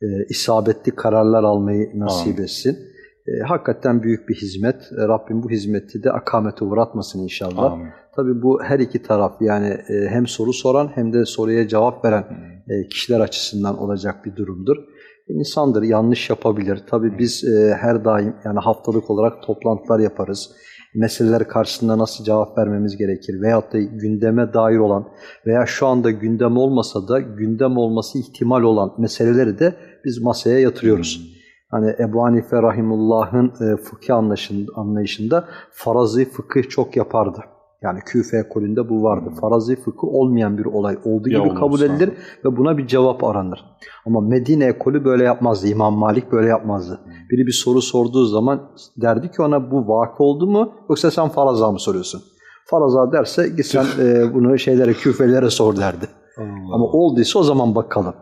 E, isabetli kararlar almayı nasip etsin. E, hakikaten büyük bir hizmet. E, Rabbim bu hizmeti de akamete uğratmasın inşallah. Amin. Tabii bu her iki taraf yani e, hem soru soran hem de soruya cevap veren e, kişiler açısından olacak bir durumdur. İnsandır, yanlış yapabilir. Tabii biz her daim yani haftalık olarak toplantılar yaparız. Meseleler karşısında nasıl cevap vermemiz gerekir veyahut da gündeme dair olan veya şu anda gündem olmasa da gündem olması ihtimal olan meseleleri de biz masaya yatırıyoruz. Hani Ebu Hanife Rahimullah'ın e, fıkıh anlayışında, anlayışında farazi fıkıh çok yapardı. Yani küfe ekolünde bu vardı. Farazi fıkıh olmayan bir olay olduğu Ya gibi olursa. kabul edilir ve buna bir cevap aranır. Ama Medine ekolü böyle yapmazdı. İmam Malik böyle yapmazdı. Biri bir soru sorduğu zaman derdi ki ona bu vakı oldu mu yoksa sen faraza mı soruyorsun? Faraza derse git sen e, bunu şeylere küfelere sor derdi. Ama olduysa o zaman bakalım.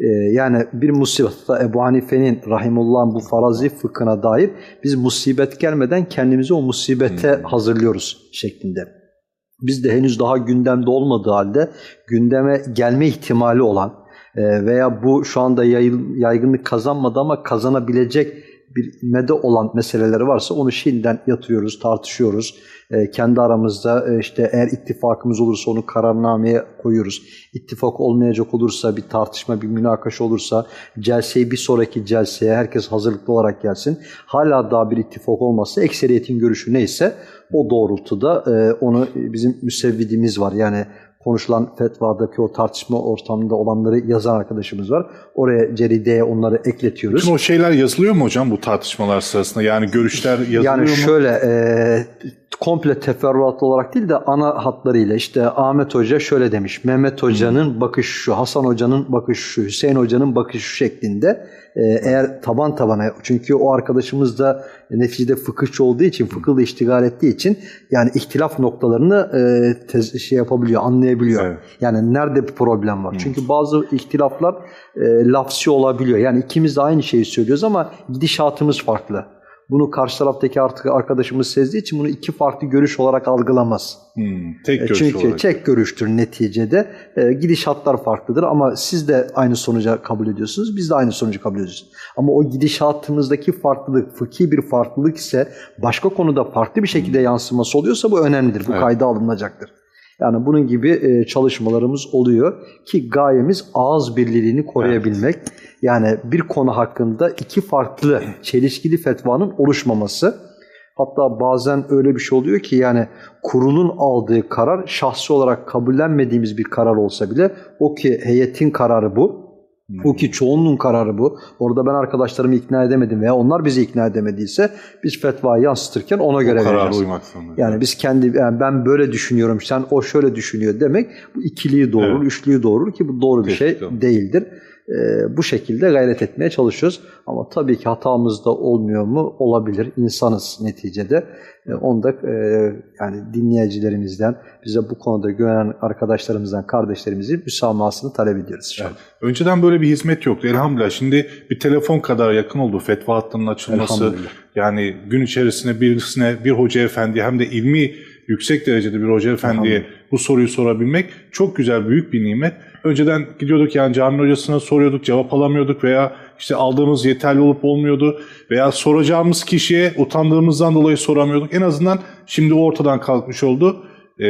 Ee, yani bir musibet hatta Ebu Hanife'nin rahimullah'ın bu farazi fıkhına dair biz musibet gelmeden kendimizi o musibete hazırlıyoruz şeklinde. Biz de henüz daha gündemde olmadığı halde gündeme gelme ihtimali olan e, veya bu şu anda yaygınlık kazanmadı ama kazanabilecek bir mede olan meseleleri varsa onu şimdiden yatırıyoruz, tartışıyoruz. E, kendi aramızda e, işte eğer ittifakımız olursa onu kararnameye koyuyoruz. İttifak olmayacak olursa bir tartışma, bir münakaşa olursa celseyi bir sonraki celseye herkes hazırlıklı olarak gelsin. Hala daha bir ittifak olmazsa ekseriyetin görüşü neyse o doğrultuda e, onu bizim müsevvidimiz var. Yani konuşulan fetvadaki o tartışma ortamında olanları yazan arkadaşımız var. Oraya cerideye onları ekletiyoruz. Bütün o şeyler yazılıyor mu hocam bu tartışmalar sırasında? Yani görüşler yazılıyor Yani mu? şöyle e, komple teferruatlı olarak değil de ana hatlarıyla işte Ahmet Hoca şöyle demiş, Mehmet Hoca'nın bakışı şu, Hasan Hoca'nın bakışı şu, Hüseyin Hoca'nın bakışı şu şeklinde e, eğer taban tabana çünkü o arkadaşımız da neticede fıkıhçı olduğu için, fıkıhla iştigal ettiği için yani ihtilaf noktalarını e, tez, şey yapabiliyor, anlayabiliyor. Evet. Yani nerede bir problem var? Çünkü bazı ihtilaflar e, lafsi olabiliyor. Yani ikimiz de aynı şeyi söylüyoruz ama gidişatımız farklı. Bunu karşı taraftaki artık arkadaşımız sezdiği için bunu iki farklı görüş olarak algılamaz. Hmm, tek E, görüş Çünkü olarak. tek görüştür neticede. E, gidişatlar farklıdır ama siz de aynı sonuca kabul ediyorsunuz, biz de aynı sonucu kabul ediyoruz. Ama o gidişatımızdaki farklılık, fıkhi bir farklılık ise başka konuda farklı bir şekilde yansıması oluyorsa bu önemlidir. Bu Evet. kayda alınacaktır. Yani bunun gibi e, çalışmalarımız oluyor ki gayemiz ağız birliğini koruyabilmek. Yani bir konu hakkında iki farklı çelişkili fetvanın oluşmaması. Hatta bazen öyle bir şey oluyor ki yani kurulun aldığı karar şahsi olarak kabullenmediğimiz bir karar olsa bile o ki heyetin kararı bu. O ki çoğunluğun kararı bu. Orada ben arkadaşlarımı ikna edemedim veya onlar bizi ikna edemediyse biz fetvayı yansıtırken ona göre vereceğiz. uymak zorunda. Yani biz kendi yani ben böyle düşünüyorum, sen o şöyle düşünüyor demek bu ikiliyi doğurur, Evet. üçlüyü doğurur ki bu doğru bir şey Kesinlikle. değildir. Ee, bu şekilde gayret etmeye çalışıyoruz. Ama tabii ki hatamız da olmuyor mu? Olabilir. İnsanız neticede. Ee, onu da e, yani dinleyicilerimizden, bize bu konuda güvenen arkadaşlarımızdan, kardeşlerimizin müsamahasını talep ediyoruz. inşallah. Önceden böyle bir hizmet yoktu elhamdülillah. Şimdi bir telefon kadar yakın oldu fetva hattının açılması. Yani gün içerisinde birisine bir hoca efendi hem de ilmi yüksek derecede bir hoca efendiye bu soruyu sorabilmek çok güzel, büyük bir nimet. Önceden gidiyorduk yani cami hocasına soruyorduk, cevap alamıyorduk veya işte aldığımız yeterli olup olmuyordu veya soracağımız kişiye utandığımızdan dolayı soramıyorduk. En azından şimdi o ortadan kalkmış oldu. Ee,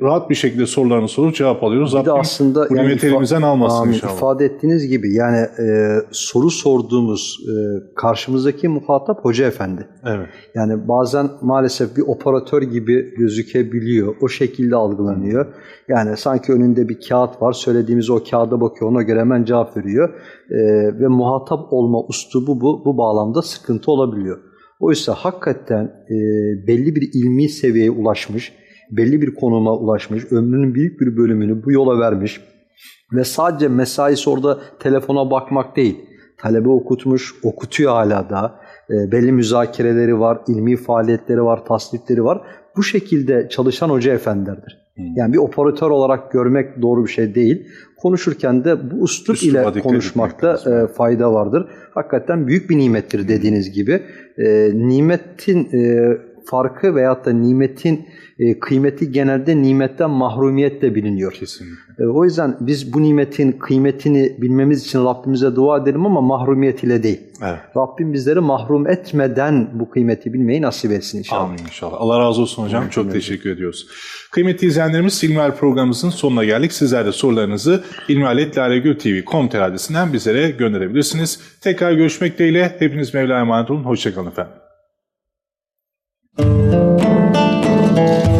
rahat bir şekilde sorularını sorup cevap alıyoruz. Bir de Rabbim aslında bu yani elimizden almasın Amin. inşallah. ifade ettiğiniz gibi yani e, soru sorduğumuz e, karşımızdaki muhatap hoca efendi. Evet. Yani bazen maalesef bir operatör gibi gözükebiliyor. O şekilde algılanıyor. Yani sanki önünde bir kağıt var. Söylediğimiz o kağıda bakıyor. Ona göre hemen cevap veriyor. Ee, ve muhatap olma ustubu bu, bu bağlamda sıkıntı olabiliyor. Oysa hakikaten e, belli bir ilmi seviyeye ulaşmış, belli bir konuma ulaşmış, ömrünün büyük bir bölümünü bu yola vermiş ve sadece mesaisi orada telefona bakmak değil, talebe okutmuş, okutuyor hala da, e, belli müzakereleri var, ilmi faaliyetleri var, tasnifleri var. Bu şekilde çalışan hoca efendilerdir. Yani bir operatör olarak görmek doğru bir şey değil. Konuşurken de bu üslup Üsluba ile konuşmakta e, fayda vardır. Hakikaten büyük bir nimettir dediğiniz gibi. E, nimetin e, farkı veyahut da nimetin e, kıymeti genelde nimetten mahrumiyetle biliniyor. Kesinlikle. E, o yüzden biz bu nimetin kıymetini bilmemiz için Rabbimize dua edelim ama mahrumiyet ile değil. Evet. Rabbim bizleri mahrum etmeden bu kıymeti bilmeyi nasip etsin inşallah. Amin inşallah. Allah razı olsun hocam. Çok teşekkür ediyoruz. Kıymetli izleyenlerimiz İlmihal programımızın sonuna geldik. Sizler de sorularınızı ilmihaletlalegültv.com adresinden bizlere gönderebilirsiniz. Tekrar görüşmek dileğiyle. Hepiniz Mevla'ya emanet olun. Hoşçakalın efendim. Thank you.